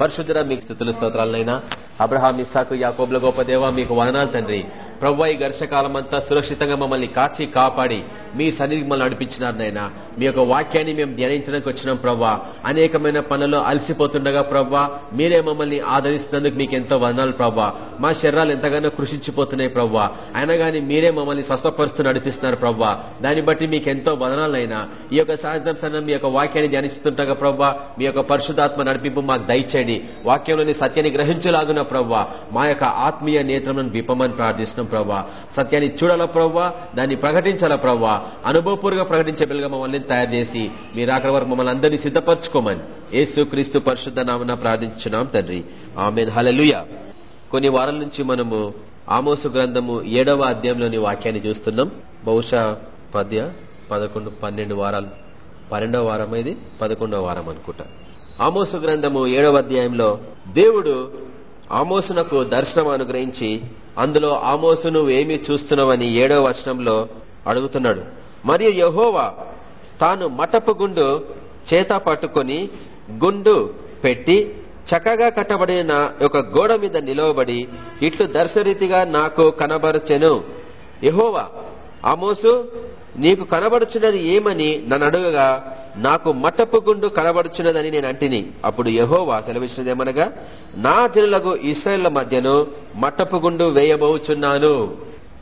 పరిశుద్ధ మీకు స్థుతుల స్తోత్రాలనైనా. అబ్రహాం ఇస్సాకు యాకోబ్ల గొప్ప దేవ మీకు వదనాలు తండ్రి. ప్రవ్వ ఈ ఘర్షకాలం అంతా సురక్షితంగా మమ్మల్ని కాచి కాపాడి మీ సన్నిధికి మమ్మల్ని నడిపించినారు నాయన. మీ యొక్క వాక్యాన్ని మేము ధ్యానించడానికి వచ్చినాం ప్రవ్వా. అనేకమైన పనుల్లో అలసిపోతుండగా ప్రవ్వా మీరే మమ్మల్ని ఆదరిస్తున్నందుకు మీకు ఎంతో వదనాలు ప్రవ్వా. మా శరీరాలు ఎంతగానో కృషించిపోతున్నాయి ప్రవ్వా. అయినా కానీ మీరే మమ్మల్ని స్వస్థపరుస్తూ నడిపిస్తున్నారు ప్రవ్వా. దాన్ని బట్టి మీకు ఎంతో వదనాలైనా ఈ యొక్క సాయంత్రం సమయం మీ యొక్క వాక్యాన్ని ధ్యానిస్తుండగా ప్రవ్వా మీ యొక్క పరిశుధాత్మ నడిపింపు మాకు దయచేయండి. వాక్యంలోని సత్యాన్ని గ్రహించలాగున ప్రవ్వా మా యొక్క ఆత్మీయ నేత్రములను విప్పమని ప్రార్థిస్తున్నాం ప్రవ్వా. సత్యాన్ని చూడాలా ప్రవ్వా? దాన్ని ప్రకటించాలా ప్రవ్వా? అనుభవపూర్వక ప్రకటించే బిల్లుగా మమ్మల్ని తయారు చేసి మీరు అక్కడ వరకు మమ్మల్ని అందరినీ సిద్ధపరచుకోమని యేసు క్రీస్తు పరిశుద్ధ నామన ప్రార్థించున్నాం తండ్రి. ఆమెన్. హలలుయ కొన్ని వారాల నుంచి మనము ఆమోసు గ్రంథము ఏడవ అధ్యాయంలోని వాక్యాన్ని చూస్తున్నాం. బహుశా పద్య పదకొండు పన్నెండు వారాలు. పన్నెండవ వారం ఇది పదకొండవ వారం అనుకుంటా. ఆమోసు గ్రంథము ఏడవ అధ్యాయంలో దేవుడు ఆమోసునకు దర్శనం అనుగ్రహించి అందులో ఆమోసు నువ్వేమి చూస్తున్నావని ఏడవ వచనంలో అడుగుతున్నాడు. మరియు యహోవా తాను మటపు గుండు చేత పట్టుకొని గుండు పెట్టి చక్కగా కట్టబడిన ఒక గోడ మీద నిలవబడి ఇట్లు దర్శరీతిగా నాకు కనబరచెను. యహోవా ఆమోసు నీకు కనబడుచున్నది ఏమని నన్ను అడుగగా నాకు మటపు గుండు కనబడుచున్నదని నేను అంటిని. అప్పుడు యహోవా సెలవిచ్చినదేమనగా నా జనులకు ఇస్రాయేళ్ళ మధ్యను మట్టపు గుండు వేయబోచున్నాను.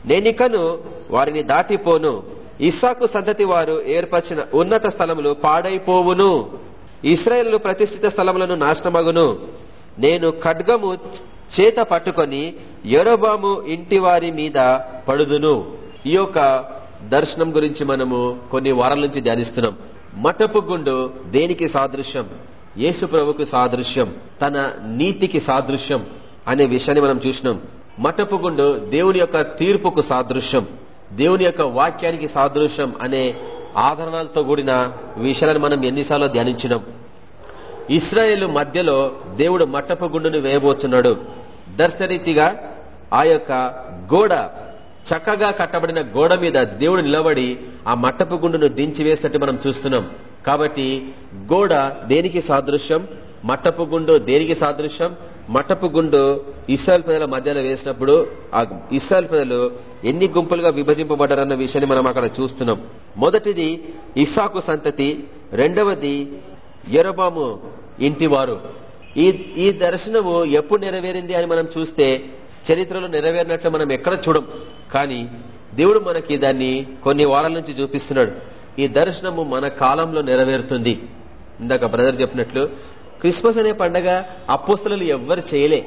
నేనికను వారిని దాటిపోను. ఇస్సాకు సంతతి వారు ఏర్పరిచిన ఉన్నత స్థలములు పాడైపోవును. ఇస్రాయేల్ ప్రతిష్ఠిత స్థలములను నాశనమగును. నేను ఖడ్గము చేత పట్టుకొని ఎరోబాము ఇంటి వారి మీద పడుదును. ఈ యొక్క దర్శనం గురించి మనము కొన్ని వారాల నుంచి ధ్యానిస్తున్నాం. మటపు గుండు దేనికి సాదృశ్యం? యేసు ప్రభుకు సాదృశ్యం తన నీతికి సాదృశ్యం అనే విషయాన్ని మనం చూసినాం. మటపు గుండు దేవుని యొక్క తీర్పుకు సాదృశ్యం. దేవుని యొక్క వాక్యానికి సాదృశ్యం అనే ఆదరణలతో కూడిన విషయాలను మనం ఎన్నిసార్లు ధ్యానించినాం. ఇస్రాయేల్ మధ్యలో దేవుడు మట్టపు గుండును వేయబోతున్నాడు దర్శనరీతిగా ఆ యొక్క గోడ చక్కగా కట్టబడిన గోడ మీద దేవుడు నిలబడి ఆ మట్టపు గుండును దించివేసినట్టు మనం చూస్తున్నాం. కాబట్టి గోడ దేనికి సాదృశ్యం? మట్టపు గుండు దేనికి సాదృశ్యం? మట్టపు గుండు ఇస్రాయల్ ప్రజల మధ్యలో వేసినప్పుడు ఆ ఇస్రాయల్ ప్రజలు ఎన్ని గుంపులుగా విభజింపబడ్డారన్న విషయాన్ని మనం అక్కడ చూస్తున్నాం. మొదటిది ఇస్సాకు సంతతి రెండవది ఎరబాము ఇంటివారు. ఈ ఈ దర్శనము ఎప్పుడు నెరవేరింది అని మనం చూస్తే చరిత్రలో నెరవేరినట్లు మనం ఎక్కడ చూడం. కానీ దేవుడు మనకి దాన్ని కొన్ని వారాల నుంచి చూపిస్తున్నాడు. ఈ దర్శనము మన కాలంలో నెరవేరుతుంది. ఇందాక బ్రదర్ చెప్పినట్లు క్రిస్మస్ అనే పండగ అపోస్తలు ఎవ్వరు చేయలే.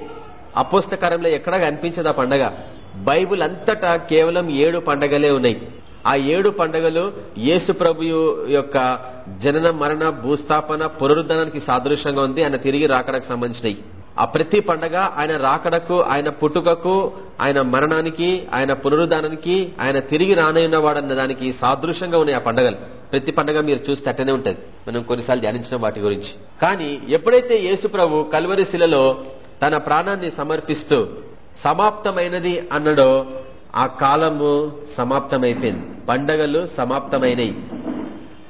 అపోస్తకారంలో ఎక్కడా కనిపించదు ఆ పండగ. బైబుల్ అంతటా కేవలం ఏడు పండగలే ఉన్నాయి. ఆ ఏడు పండగలు యేసు ప్రభు యొక్క జనన మరణ భూస్థాపన పునరుద్ధరణకి సాదృశ్యంగా ఉంది. ఆయన తిరిగి రాకడకు సంబంధించినవి ఆ ప్రతి పండగ ఆయన రాకడకు ఆయన పుట్టుకకు ఆయన మరణానికి ఆయన పునరుద్ధానానికి ఆయన తిరిగి రానయ్యున్నవాడన్న దానికి సాదృశ్యంగా ఉన్నాయి ఆ పండగలు. ప్రతి పండగ మీరు చూస్తే అట్టనే ఉంటది. మనం కొన్నిసార్లు ధ్యానించిన వాటి గురించి. కానీ ఎప్పుడైతే యేసు ప్రభు కల్వరి శిలలో తన ప్రాణాన్ని సమర్పిస్తూ సమాప్తమైనది అన్నడో ఆ కాలము సమాప్తమైపోయింది. పండగలు సమాప్తమైనవి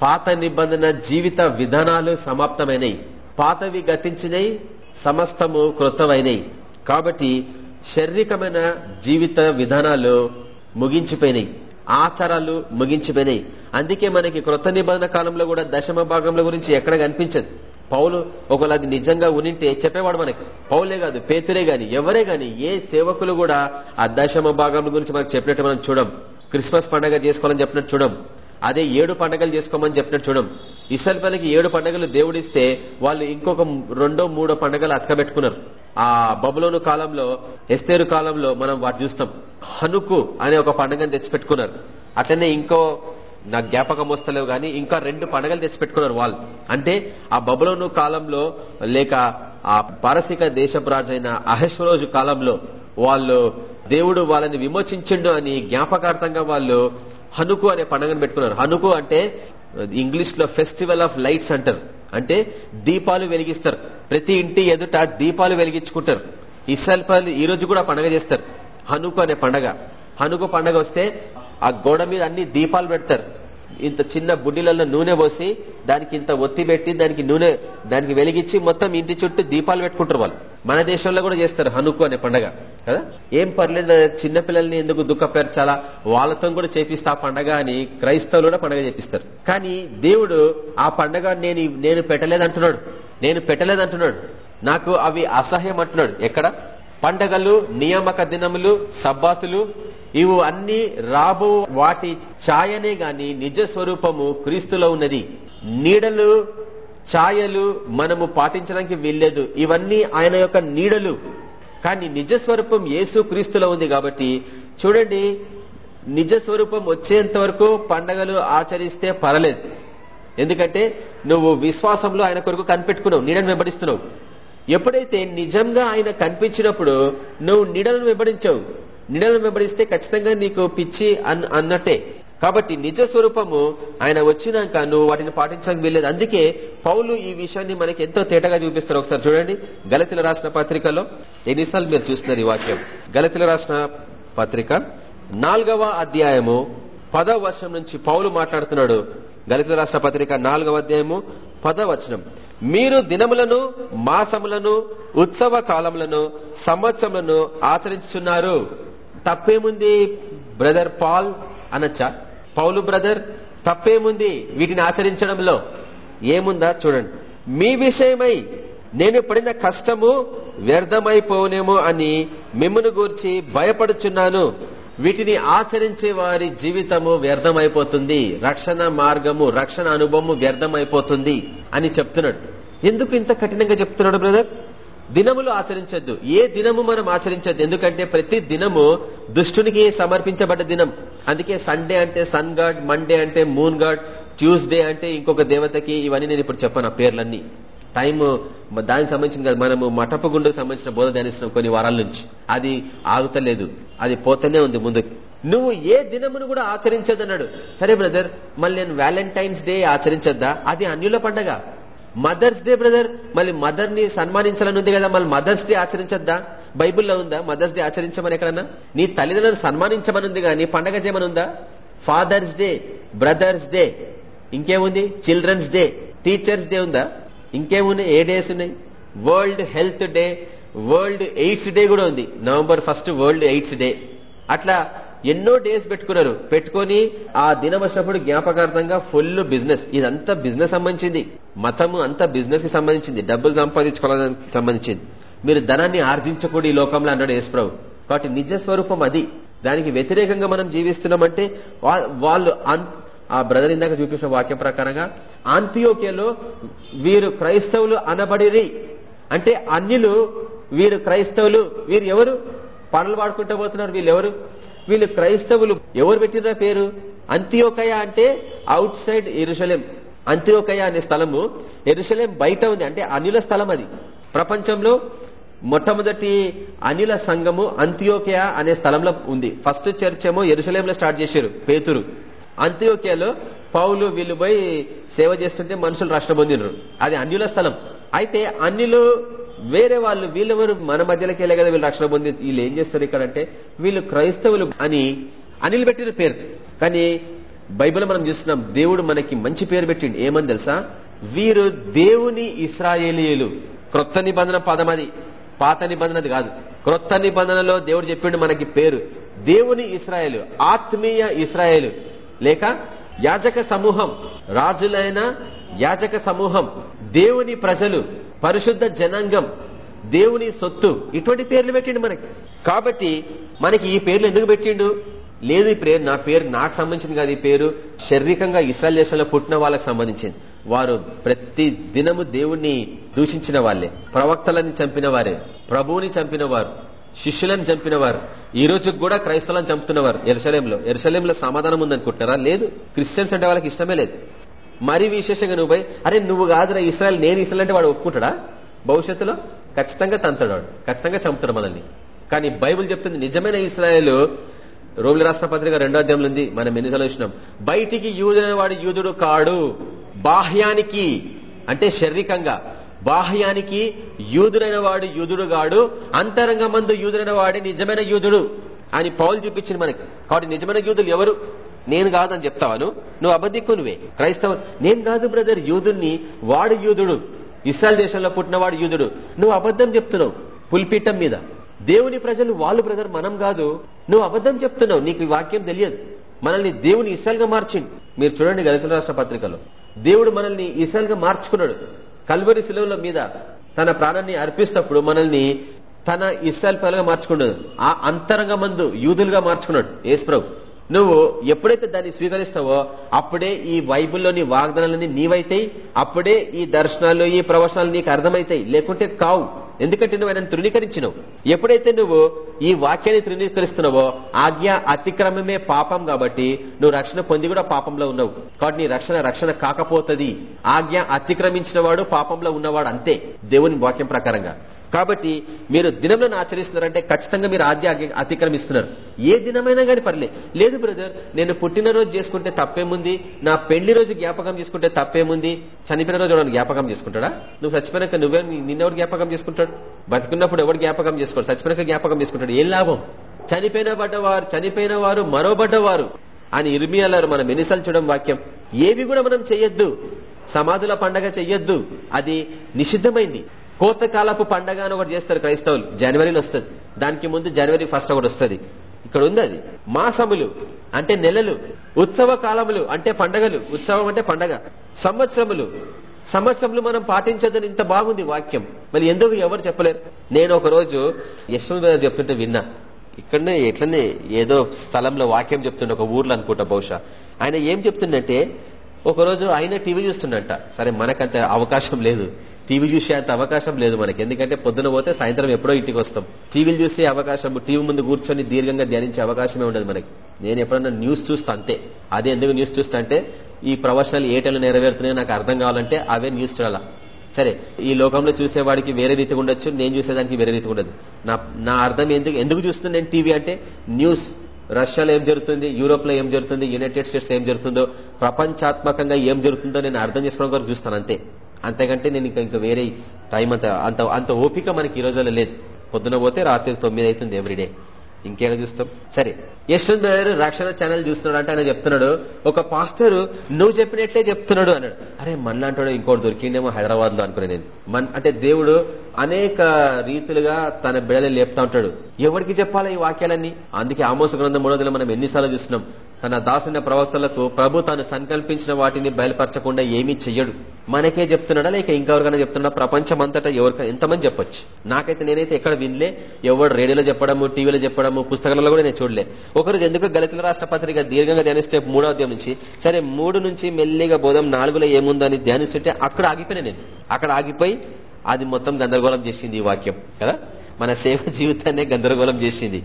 పాత నిబంధన జీవిత విధానాలు సమాప్తమైనవి పాతవి గతించినవి సమస్తము కృతమైనవి కాబట్టి శారీరకమైన జీవిత విధానాలు ముగించిపోయినాయి. ఆచారాలు ముగించిపోయినాయి. అందుకే మనకి క్రొత్త నిబంధన కాలంలో కూడా దశమ భాగంలో గురించి ఎక్కడ కనిపించదు. పౌలు ఒకవేళ అది నిజంగా ఉనింటే చెప్పేవాడు మనకి. పౌలే కాదు పేతురే గాని ఎవరే గాని ఏ సేవకులు కూడా ఆ దశమ భాగం గురించి మనకు చెప్పినట్టు మనం చూడం. క్రిస్మస్ పండగ చేసుకోవాలని చెప్పినట్టు చూడం. అదే ఏడు పండగలు చేసుకోమని చెప్పినట్టు చూడం. ఇసల్ పల్లికి ఏడు పండగలు దేవుడిస్తే వాళ్ళు ఇంకొక రెండో మూడో పండగలు అతకబెట్టుకున్నారు. ఆ బబులోను కాలంలో ఎస్తేరు కాలంలో మనం వాటి చూస్తాం. హనుకు అనే ఒక పండుగను తెచ్చిపెట్టుకున్నారు. అట్లనే ఇంకో నా జ్ఞాపకం వస్తలేవు కానీ ఇంకా రెండు పండగలు తెచ్చిపెట్టుకున్నారు వాళ్ళు. అంటే ఆ బబులోను కాలంలో లేక ఆ పారసిక దేశపు రాజైన అహశ్వరోజు కాలంలో వాళ్ళు దేవుడు వాళ్ళని విమోచించిండు అని జ్ఞాపకార్థంగా వాళ్ళు హనుకు అనే పండుగను పెట్టుకున్నారు. హనుకు అంటే ఇంగ్లీష్లో ఫెస్టివల్ ఆఫ్ లైట్స్ అంటారు. అంటే దీపాలు వెలిగిస్తారు. ప్రతి ఇంటి ఎదుట దీపాలు వెలిగించుకుంటారు. ఇస్రాయల్ ఈ రోజు కూడా పండగ చేస్తారు. హనుకు అనే పండగ. హనుకు పండగ వస్తే ఆ గోడ మీద అన్ని దీపాలు పెడతారు. ఇంత చిన్న బుడ్డిలలో నూనె పోసి దానికి ఇంత ఒత్తి పెట్టి దానికి నూనె దానికి వెలిగించి మొత్తం ఇంటి చుట్టూ దీపాలు పెట్టుకుంటారు వాళ్ళు. మన దేశంలో కూడా చేస్తారు హనుకు అనే పండగ కదా? ఏం పర్లేదు చిన్న పిల్లల్ని ఎందుకు దుఃఖపరచాలా? వాళ్ళతో కూడా చేపిస్తా ఆ పండగ అని క్రైస్తవులు కూడా పండగ చేపిస్తారు. కానీ దేవుడు ఆ పండగ నేను నేను పెట్టలేదంటున్నాడు. నేను పెట్టలేదంటున్నాడు. నాకు అవి అసహ్యం అంటున్నాడు. ఎక్కడ? పండగలు నియామక దినములు సబ్బాతులు ఇవు అన్ని రాబో వాటి ఛాయనే గాని నిజ స్వరూపము క్రీస్తులో ఉన్నది. నీడలు ఛాయలు మనము పాటించడానికి వీల్లేదు. ఇవన్నీ ఆయన యొక్క నీడలు. కానీ నిజ స్వరూపం యేసు క్రీస్తులో ఉంది కాబట్టి చూడండి నిజ స్వరూపం వచ్చేంత వరకు పండగలు ఆచరిస్తే పర్లేదు ఎందుకంటే నువ్వు విశ్వాసంలో ఆయన కొరకు కనిపెట్టుకున్నావు నీడను వెంబడిస్తున్నావు. ఎప్పుడైతే నిజంగా ఆయన కనిపించినప్పుడు నువ్వు నీడలను వెంబడించావు. నీడలను వెంబడిస్తే ఖచ్చితంగా నీకు పిచ్చి అన్నట్టే. కాబట్టి నిజ స్వరూపము ఆయన వచ్చినాక నువ్వు వాటిని పాటించడానికి వీల్లేదు. అందుకే పౌలు ఈ విషయాన్ని మనకి ఎంతో తేటగా చూపిస్తారు. ఒకసారి చూడండి. గలతిల రాసిన పత్రికలో ఎన్నిసార్లు మీరు చూస్తున్నారు ఈ వాక్యం? గలతిల రాసిన పత్రిక నాలుగవ అధ్యాయము పదవ వర్షం నుంచి పౌలు మాట్లాడుతున్నాడు. గలిత రాష్ట్ర పత్రిక నాలుగవ అధ్యాయము పదవచనం మీరు దినములను మాసములను ఉత్సవ కాలములను సంవత్సరములను ఆచరించుతున్నారు తప్పేముంది బ్రదర్ పాల్ అనొచ్చా? పౌలు బ్రదర్ తప్పేముంది వీటిని ఆచరించడంలో? ఏముందా చూడండి. మీ విషయమై నేను పడిన కష్టము వ్యర్థమైపోనేమో అని మిమ్మను గూర్చి భయపడుచున్నాను. వీటిని ఆచరించే వారి జీవితము వ్యర్థమైపోతుంది. రక్షణ మార్గము రక్షణ అనుభవము వ్యర్థమైపోతుంది అని చెప్తున్నాడు. ఎందుకు ఇంత కఠినంగా చెప్తున్నాడు బ్రదర్? దినములు ఆచరించద్దు. ఏ దినము మనం ఆచరించద్దు. ఎందుకంటే ప్రతి దినము దుష్టునికి సమర్పించబడ్డ దినం. అందుకే సండే అంటే సన్ గాడ్ మండే అంటే మూన్ గాడ్ ట్యూస్డే అంటే ఇంకొక దేవతకి ఇవన్నీ నేను ఇప్పుడు చెప్పాను ఆ పేర్లన్నీ. టైం దానికి సంబంధించిన కాదు. మనము మఠపు గుండుకు సంబంధించిన బోధ ధ్యానిస్తున్నాం కొన్ని వారాల నుంచి. అది ఆగుతలేదు. అది పోతూనే ఉంది ముందుకు నువ్వు ఏ దినమును కూడా ఆచరించదన్నాడు సరే బ్రదర్ మళ్ళీ నేను వ్యాలంటైన్స్ డే ఆచరించద్దా? అది అన్యుల పండగ. Mother's Day brother. మళ్ళీ మదర్ని సన్మానించాలని ఉంది కదా. మళ్ళీ మదర్స్ డే ఆచరించద్దా? బైబుల్లో ఉందా? మదర్స్ డే ఆచరించమని ఎక్కడన్నా? నీ తల్లిదండ్రులను సన్మానించమని ఉంది కానీ పండగ చేయమని ఉందా ఫాదర్స్ డే బ్రదర్స్ డే. ఇంకేముంది? Children's day. టీచర్స్ డే ఉందా? ఇంకేముంది? ఏ డేస్ ఉన్నాయి? World health day world AIDS day కూడా ఉంది. November first world AIDS day. అట్లా ఎన్నో డేస్ పెట్టుకున్నారు. పెట్టుకొని ఆ దినవశపుడు జ్ఞాపకార్థంగా ఫుల్ బిజినెస్ ఇదంతా బిజినెస్ సంబంధించింది. మతము అంతా బిజినెస్కి సంబంధించింది. డబ్బులు సంపాదించుకోవడానికి సంబంధించింది. మీరు ధనాన్ని ఆర్జించకూడదు ఈ లోకంలో అన్నాడు యేసుప్రభు. కాబట్టి నిజ స్వరూపం అది. దానికి వ్యతిరేకంగా మనం జీవిస్తున్నామంటే వాళ్ళు ఆ బ్రదర్ ఇందాక చూపించిన వాక్యం ప్రకారంగా ఆంతియోకేలో వీరు క్రైస్తవులు అనబడిరి. అంటే అన్యులు వీరు క్రైస్తవులు. వీరు ఎవరు? పనులు పాడుకుంటూ పోతున్నారు వీళ్ళెవరు? వీళ్ళు క్రైస్తవులు. ఎవరు పెట్టిన పేరు? అంత్యోకయ అంటే అవుట్ సైడ్ ఎరుసలేం అంత్యోకయ అనే స్థలము ఎరుసలేం బయట ఉంది. అంటే అనిల స్థలం అది. ప్రపంచంలో మొట్టమొదటి అనిల సంఘము అంత్యోకయ అనే స్థలంలో ఉంది. ఫస్ట్ చర్చ్ ఏమో ఎరుసలేంలో స్టార్ట్ చేశారు పేతురు. అంత్యోక్యలో పౌలు వీళ్ళు పోయి సేవ చేస్తుంటే మనుషులు రాష్ట్రం పొందినరు. అది అన్యుల స్థలం. అయితే అన్నిలు వేరే వాళ్ళు వీళ్ళెవరు మన మధ్యలోకి వెళ్ళే కదా వీళ్ళు రక్షణ పొంది వీళ్ళు ఏం చేస్తారు ఇక్కడంటే వీళ్ళు క్రైస్తవులు అని అనిల్ పెట్టిన పేరు. కానీ బైబిల్ మనం చూస్తున్నాం దేవుడు మనకి మంచి పేరు పెట్టిండు. ఏమని తెలుసా? వీరు దేవుని ఇస్రాయేలీయులు. క్రొత్త నిబంధన పదం అది. పాత నిబంధనది కాదు. క్రొత్త నిబంధనలో దేవుడు చెప్పిండు మనకి పేరు. దేవుని ఇస్రాయేలు ఆత్మీయ ఇస్రాయేలు. లేక యాజక సమూహం రాజులైన యాజక సమూహం. దేవుని ప్రజలు పరిశుద్ధ జనాంగం దేవుని సొత్తు ఇటువంటి పేర్లు పెట్టిండు మనకి. కాబట్టి మనకి ఈ పేర్లు ఎందుకు పెట్టిండు? లేదు ఈ పేరు నా పేరు నాకు సంబంధించింది కాదు ఈ పేరు. శారీరకంగా ఇస్రాయల్ దేశంలో పుట్టిన వాళ్ళకి సంబంధించింది. వారు ప్రతి దినము దేవుణ్ణి దూషించిన వాళ్ళే. ప్రవక్తలను చంపిన వారే. ప్రభువుని చంపిన వారు. శిష్యులను చంపిన వారు. ఈ రోజు కూడా క్రైస్తవులను చంపుతున్నవారు ఎరుసలేంలో ఎరుసలేంలో సమాధానం ఉందనుకుంటున్నారా? లేదు. క్రిస్టియన్స్ అంటే వాళ్ళకి ఇష్టమే లేదు. మరీ విశేషంగా నువ్వు పోయి అరే నువ్వు కాదురా ఇస్రాయల్ నేను ఇస్రాయల్ అంటే వాడు ఒప్పుకుంటాడా? భవిష్యత్తులో ఖచ్చితంగా తంతాడు వాడు ఖచ్చితంగా చంపుతాడు మనల్ని. కానీ బైబుల్ చెప్తుంది నిజమైన ఇస్రాయల్ రోమిల రాష్ట్ర పత్రిక రెండో అధ్యాయంలో ఉంది మనం ఎన్నిసార్లు వచ్చినాం? బయటికి యూదుడైన వాడు యూదుడు కాడు బాహ్యానికి అంటే శారీరకంగా బాహ్యానికి యూదుడైన వాడు యూదుడు కాడు అంతరంగ మందు యూదుడైన వాడే నిజమైన యూదుడు అని పౌలు చూపించింది మనకి. కాబట్టి నిజమైన యూదులు ఎవరు? నేను కాదని చెప్తావాను? నువ్వు అబద్ధిక్కునివే క్రైస్తవ నేను కాదు బ్రదర్ యూదుని వాడు యూదుడు. ఇస్రాయల్ దేశంలో పుట్టినవాడు యూదుడు. నువ్వు అబద్ధం చెప్తున్నావు పులిపీఠం మీద. దేవుని ప్రజలు వాళ్ళు బ్రదర్ మనం కాదు. నువ్వు అబద్ధం చెప్తున్నావు. నీకు వాక్యం తెలియదు. మనల్ని దేవుని ఇస్రాయల్గా మార్చింది మీరు చూడండి గలితుల రాష్ట్ర పత్రికలో. దేవుడు మనల్ని ఇస్రాయల్గా మార్చుకున్నాడు. కల్వరి శిలవుల మీద తన ప్రాణాన్ని అర్పిస్తప్పుడు మనల్ని తన ఇసల్ పలుగా మార్చుకున్నాడు. ఆ అంతరంగ మందు యూదులుగా మార్చుకున్నాడు. ఏసుప్రభు నువ్వు ఎప్పుడైతే దాన్ని స్వీకరిస్తావో అప్పుడే ఈ బైబిల్లోని వాగ్దానాలన్నీ నీవైతాయి అప్పుడే ఈ దర్శనాలు ఈ ప్రవచనాలు నీకు అర్థమైతాయి. లేకుంటే కావు. ఎందుకంటే నువ్వు ఆయన తృణీకరించినవు. ఎప్పుడైతే నువ్వు ఈ వాక్యాన్ని తృణీకరిస్తున్నావో ఆజ్ఞ అతిక్రమమే పాపం కాబట్టి నువ్వు రక్షణ పొంది కూడా పాపంలో ఉన్నావు. కాబట్టి నీ రక్షణ రక్షణ కాకపోతుంది. ఆజ్ఞ అతిక్రమించిన వాడు పాపంలో ఉన్నవాడు అంతే. దేవుని వాక్యం ప్రకారంగా. కాబట్టి మీరు దినంలో ఆచరిస్తున్నారంటే ఖచ్చితంగా మీరు ఆద్య అతిక్రమిస్తున్నారు. ఏ దినమైనా కానీ పర్లే. లేదు బ్రదర్ నేను పుట్టినరోజు చేసుకుంటే తప్పేముంది? నా పెళ్ళి రోజు జ్ఞాపకం చేసుకుంటే తప్పేముంది? చనిపోయిన రోజు ఎవరు జ్ఞాపకం చేసుకుంటాడా? నువ్వు చచ్చిపోయినాక నువ్వే నిన్నెవరు జ్ఞాపకం చేసుకుంటాడు? బతికున్నప్పుడు ఎవరు జ్ఞాపకం చేసుకోడు? చచ్చిపోయినాక జ్ఞాపకం చేసుకుంటాడు? ఏం లాభం? చనిపోయిన పడ్డవారు చనిపోయిన వారు మరోబడ్డవారు అని ఇర్మియాలారు మనం ఎన్నిసార్లు చూడడం వాక్యం. ఏవి కూడా మనం చెయ్యొద్దు. సమాధుల పండగ చెయ్యొద్దు. అది నిషిద్ధమైంది. కోతకాలపు పండగ అని ఒకటి చేస్తారు క్రైస్తవులు. జనవరిలో వస్తుంది. దానికి ముందు జనవరి ఫస్ట్ ఒకటి వస్తుంది. ఇక్కడ ఉంది అది. మాసములు అంటే నెలలు. ఉత్సవ కాలములు అంటే పండగలు. ఉత్సవం అంటే పండగ. సంవత్సరములు. సంవత్సరములు మనం పాటించదని ఇంత బాగుంది వాక్యం. మరి ఎందుకు ఎవరు చెప్పలేరు? నేను ఒక రోజు యశ్వంత్ చెప్తుంటే విన్నా. ఇక్కడనే ఎట్లనే ఏదో స్థలంలో వాక్యం చెప్తుండే ఒక ఊర్లో అనుకుంటా బహుశా. ఆయన ఏం చెప్తుందంటే ఒకరోజు ఆయన టీవీ చూస్తుండంట. సరే మనకంత అవకాశం లేదు. టీవీ చూసే అంత అవకాశం లేదు మనకి. ఎందుకంటే పొద్దున పోతే సాయంత్రం ఎప్పుడో ఇంటికి వస్తాం. టీవీలు చూసే అవకాశం టీవీ ముందు కూర్చొని దీర్ఘంగా ధ్యానించే అవకాశమే ఉండదు మనకి. నేను ఎప్పుడన్నా న్యూస్ చూస్తా అంతే. అదే ఎందుకు న్యూస్ చూస్తా అంటే ఈ ప్రవచనాలు ఏటలు నెరవేరుతున్నాయో నాకు అర్థం కావాలంటే అవే న్యూస్ చూడాలా. సరే ఈ లోకంలో చూసేవాడికి వేరే రీతిగా ఉండొచ్చు నేను చూసేదానికి వేరే రీతిగా ఉండదు. నా నా అర్థం ఎందుకు ఎందుకు చూస్తున్నా నేను టీవీ అంటే న్యూస్ రష్యాలో ఏం జరుగుతుంది యూరోప్లో ఏం జరుగుతుంది యునైటెడ్ స్టేట్స్లో ఏం జరుగుతుందో ప్రపంచాత్మకంగా ఏం జరుగుతుందో నేను అర్థం చేసుకోవడం వరకు చూస్తాను అంతే. అంతేకంటే నేను ఇంకా ఇంకా వేరే టైం అంత అంత అంత ఓపిక మనకి ఈ రోజుల్లో లేదు. పొద్దున పోతే రాత్రి తొమ్మిది అవుతుంది ఎవ్రీడే ఇంకేలా చూస్తాం? సరే. యశ్వంత్ గారు రక్షణ ఛానల్ చూస్తున్నాడు అంటే ఆయన చెప్తున్నాడు ఒక పాస్టర్ నువ్వు చెప్పినట్లే చెప్తున్నాడు అన్నాడు. అరే మనలాంటాడు ఇంకోటి దొరికిందేమో హైదరాబాద్లో అనుకునే నేను. మన్ అంటే దేవుడు అనేక రీతులుగా తన బిడలు లేపుతా ఉంటాడు. ఎవరికి చెప్పాలా ఈ వాక్యాలన్నీ? అందుకే ఆమోస గ్రంథం మూడోదిలో మనం ఎన్నిసార్లు చూస్తున్నాం. తన దాసిన ప్రవక్తలకు ప్రభు తాను సంకల్పించిన వాటిని బయలుపరచకుండా ఏమీ చెయ్యడు. మనకే చెప్తున్నాడా లేక ఇంకెవరికైనా చెప్తున్నా ప్రపంచం అంతటా ఎవరికైనా ఎంతమంది చెప్పొచ్చు? నాకైతే నేనైతే ఎక్కడ వినలే. ఎవరు రేడియోలో చెప్పడము టీవీలో చెప్పడము పుస్తకాలలో కూడా నేను చూడలే. ఒకరోజు ఎందుకు గలితుల రాష్ట్ర పత్రిక దీర్ఘంగా ధ్యానిస్తే మూడో అధ్యాయం నుంచి సరే మూడు నుంచి మెల్లిగా బోధం నాలుగులో ఏముందని ధ్యానిస్తుంటే అక్కడ ఆగిపోయినా నేను. అక్కడ ఆగిపోయి అది మొత్తం గందరగోళం చేసింది ఈ వాక్యం కదా? మన సేవ జీవితాన్నే గందరగోళం చేసింది.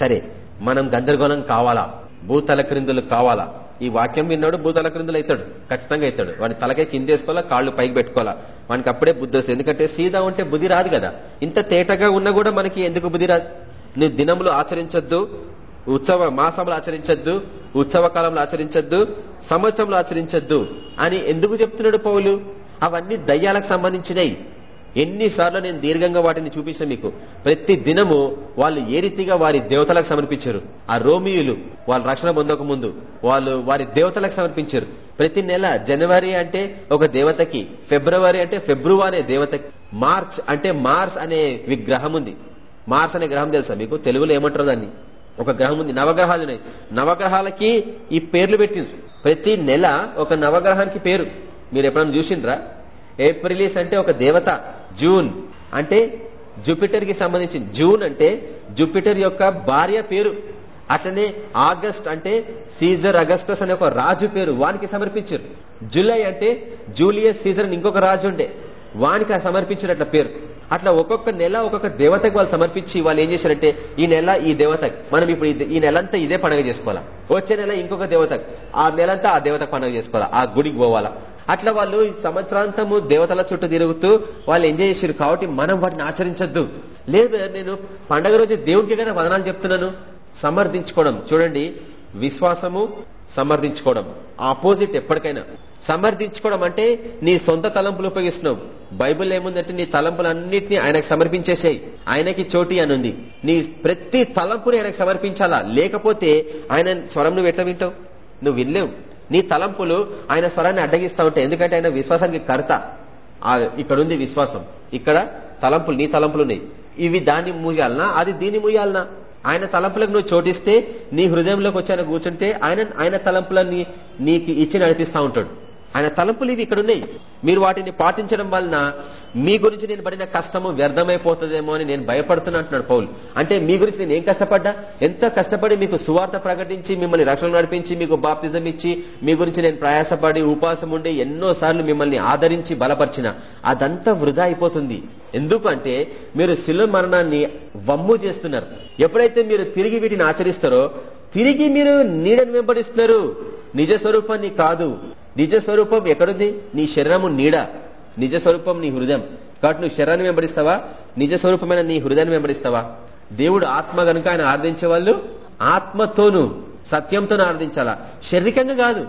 సరే మనం గందరగోళం కావాలా? భూతల క్రిందులు కావాలా? ఈ వాక్యం విన్నాడు భూతల క్రిందులు అవుతాడు ఖచ్చితంగా అవుతాడు వాడి తలకే కిందేసుకోవాలా కాళ్ళు పైకి పెట్టుకోవాలా? వానికి అప్పుడే బుద్ధి వస్తుంది. ఎందుకంటే సీదా ఉంటే బుద్ధి రాదు కదా. ఇంత తేటగా ఉన్నా కూడా మనకి ఎందుకు బుద్ధి రాదు? నువ్వు దినములు ఆచరించొద్దు ఉత్సవ మాసములు ఆచరించొద్దు ఉత్సవ కాలంలో ఆచరించొద్దు సంవత్సరంలో ఆచరించొద్దు అని ఎందుకు చెప్తున్నాడు పౌలు? అవన్నీ దయ్యాలకు సంబంధించినవి ఎన్నిసార్లు నేను దీర్ఘంగా వాటిని చూపించాను మీకు. ప్రతి దినము వాళ్ళు ఏ రీతిగా వారి దేవతలకు సమర్పించారు? ఆ రోమియోలు వాళ్ళు రక్షణ పొందక ముందు వాళ్ళు వారి దేవతలకు సమర్పించారు. ప్రతి నెల జనవరి అంటే ఒక దేవతకి ఫిబ్రవరి అంటే ఫిబ్రవరి దేవతకి మార్చ్ అంటే మార్స్ అనే విగ్రహం ఉంది. మార్స్ అనే గ్రహం తెలుసా మీకు? తెలుగులో ఏమంటారు దాన్ని? ఒక గ్రహం ఉంది. నవగ్రహాలు ఉన్నాయి. నవగ్రహాలకి ఈ పేర్లు పెట్టింది ప్రతి నెల ఒక నవగ్రహానికి పేరు. మీరు ఎప్పుడైనా చూసిండ్రా? ఏప్రిలీస్ అంటే ఒక దేవత. జూన్ అంటే జూపిటర్కి సంబంధించింది జూన్ అంటే జూపిటర్ యొక్క భార్య పేరు. అట్లనే ఆగస్ట్ అంటే సీజర్ అగస్టస్ అనే ఒక రాజు పేరు వానికి సమర్పించారు. జూలై అంటే జూలియస్ సీజర్ ఇంకొక రాజు ఉండే. వానికి సమర్పించినట్ల పేరు. అట్లా ఒక్కొక్క నెల ఒక్కొక్క దేవతకు వాళ్ళు సమర్పించి వాళ్ళు ఏం చేశారంటే ఈ నెల ఈ దేవత మనం ఇప్పుడు ఈ నెలంతా ఇదే పండుగ చేసుకోవాలా. వచ్చే నెల ఇంకొక దేవతకు. ఆ నెలంతా ఆ దేవతకు పండుగ చేసుకోవాలా. ఆ గుడికి పోవాలా. అట్లా వాళ్ళు ఈ సంవత్సరాంతము దేవతల చుట్టూ తిరుగుతూ వాళ్ళు ఎంజాయ్ చేశారు కాబట్టి మనం వాటిని ఆచరించద్దు. లేదు నేను పండగ రోజు దేవుడికి కదా వదనాలు చెప్తున్నాను. సమర్థించుకోవడం. చూడండి విశ్వాసము సమర్థించుకోవడం. ఆపోజిట్ ఎప్పటికైనా. సమర్థించుకోవడం అంటే నీ సొంత తలంపులు ఉపయోగిస్తున్నావు. బైబుల్ ఏముందంటే నీ తలంపులన్నింటినీ ఆయనకు సమర్పించేసేయి. ఆయనకి చోటి అని ఉంది. నీ ప్రతి తలంపుని ఆయనకు సమర్పించాలా? లేకపోతే ఆయన స్వరం నువ్వు ఎట్లా వింటావు? నువ్వు వినలేవు. నీ తలంపులు ఆయన స్వరాన్ని అడ్డగిస్తూ ఉంటాయి ఎందుకంటే ఆయన విశ్వాసానికి కర్త. ఇక్కడ ఉంది విశ్వాసం. ఇక్కడ తలంపులు నీ తలంపులు ఉన్నాయి. ఇవి దాన్ని మూయాలనా? అది దీన్ని మూయాలనా? ఆయన తలంపులకు నువ్వు చోటిస్తే నీ హృదయంలోకి వచ్చి ఆయన కూర్చుంటే ఆయన ఆయన తలంపులని నీకు ఇచ్చి నడిపిస్తా ఉంటాడు. ఆయన తలంపులు ఇవి ఇక్కడ ఉన్నాయి మీరు వాటిని పాటించడం వలన మీ గురించి నేను పడిన కష్టము వ్యర్థమైపోతుందేమో అని నేను భయపడుతున్నా అంటున్నాడు పౌలు. అంటే మీ గురించి నేను ఏం కష్టపడ్డా? ఎంత కష్టపడి మీకు సువార్త ప్రకటించి మిమ్మల్ని రక్షణ నడిపించి మీకు బాప్తిజం ఇచ్చి మీ గురించి నేను ప్రయాసపడి ఉపాసం ఉండి ఎన్నో సార్లు మిమ్మల్ని ఆదరించి బలపరిచిన అదంతా వృధా అయిపోతుంది. ఎందుకంటే మీరు శిల మరణాన్ని వమ్ము చేస్తున్నారు. ఎప్పుడైతే మీరు తిరిగి వీటిని ఆచరిస్తారో తిరిగి మీరు నీడని వెంబడిస్తున్నారు. నిజ స్వరూపాన్ని కాదు. నిజ స్వరూపం ఎక్కడుంది? నీ శరీరము నీడ. నిజ స్వరూపం నీ హృదయం. కాబట్టి నువ్వు శరీరాన్ని వెంబడిస్తావా? నిజ స్వరూపమైన నీ హృదయాన్ని వెంబడిస్తావా? దేవుడు ఆత్మ గనుక ఆయన ఆర్దించే వాళ్ళు ఆత్మతోను సత్యంతో ఆరాధించాలా? శారీరకంగా కాదు.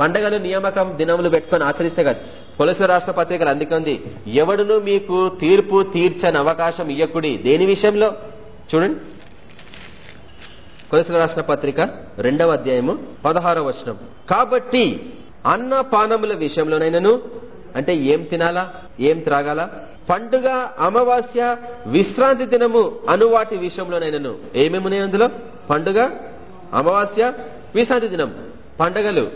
పండగలు నియామకం దినములు పెట్టుకొని ఆచరిస్తే కాదు. కొలసి రాష్ట్ర పత్రికలు అందుకుంది ఎవడును మీకు తీర్పు తీర్చని అవకాశం ఇయ్యకుడి. దేని విషయంలో? చూడండి. కొలసి రాష్ట్ర పత్రిక రెండవ అధ్యాయము పదహారవ వచనం. కాబట్టి అన్న పానముల విషయంలోనైనాను అంటే ఏం తినాలా? ఏం త్రాగాలా? పండుగ అమావాస్య విశ్రాంతి దినము అనువాటి విషయంలోనైనాను. ఏమేమున్నాయి అందులో? పండుగ అమావాస్య విశ్రాంతి దినం. పండగలు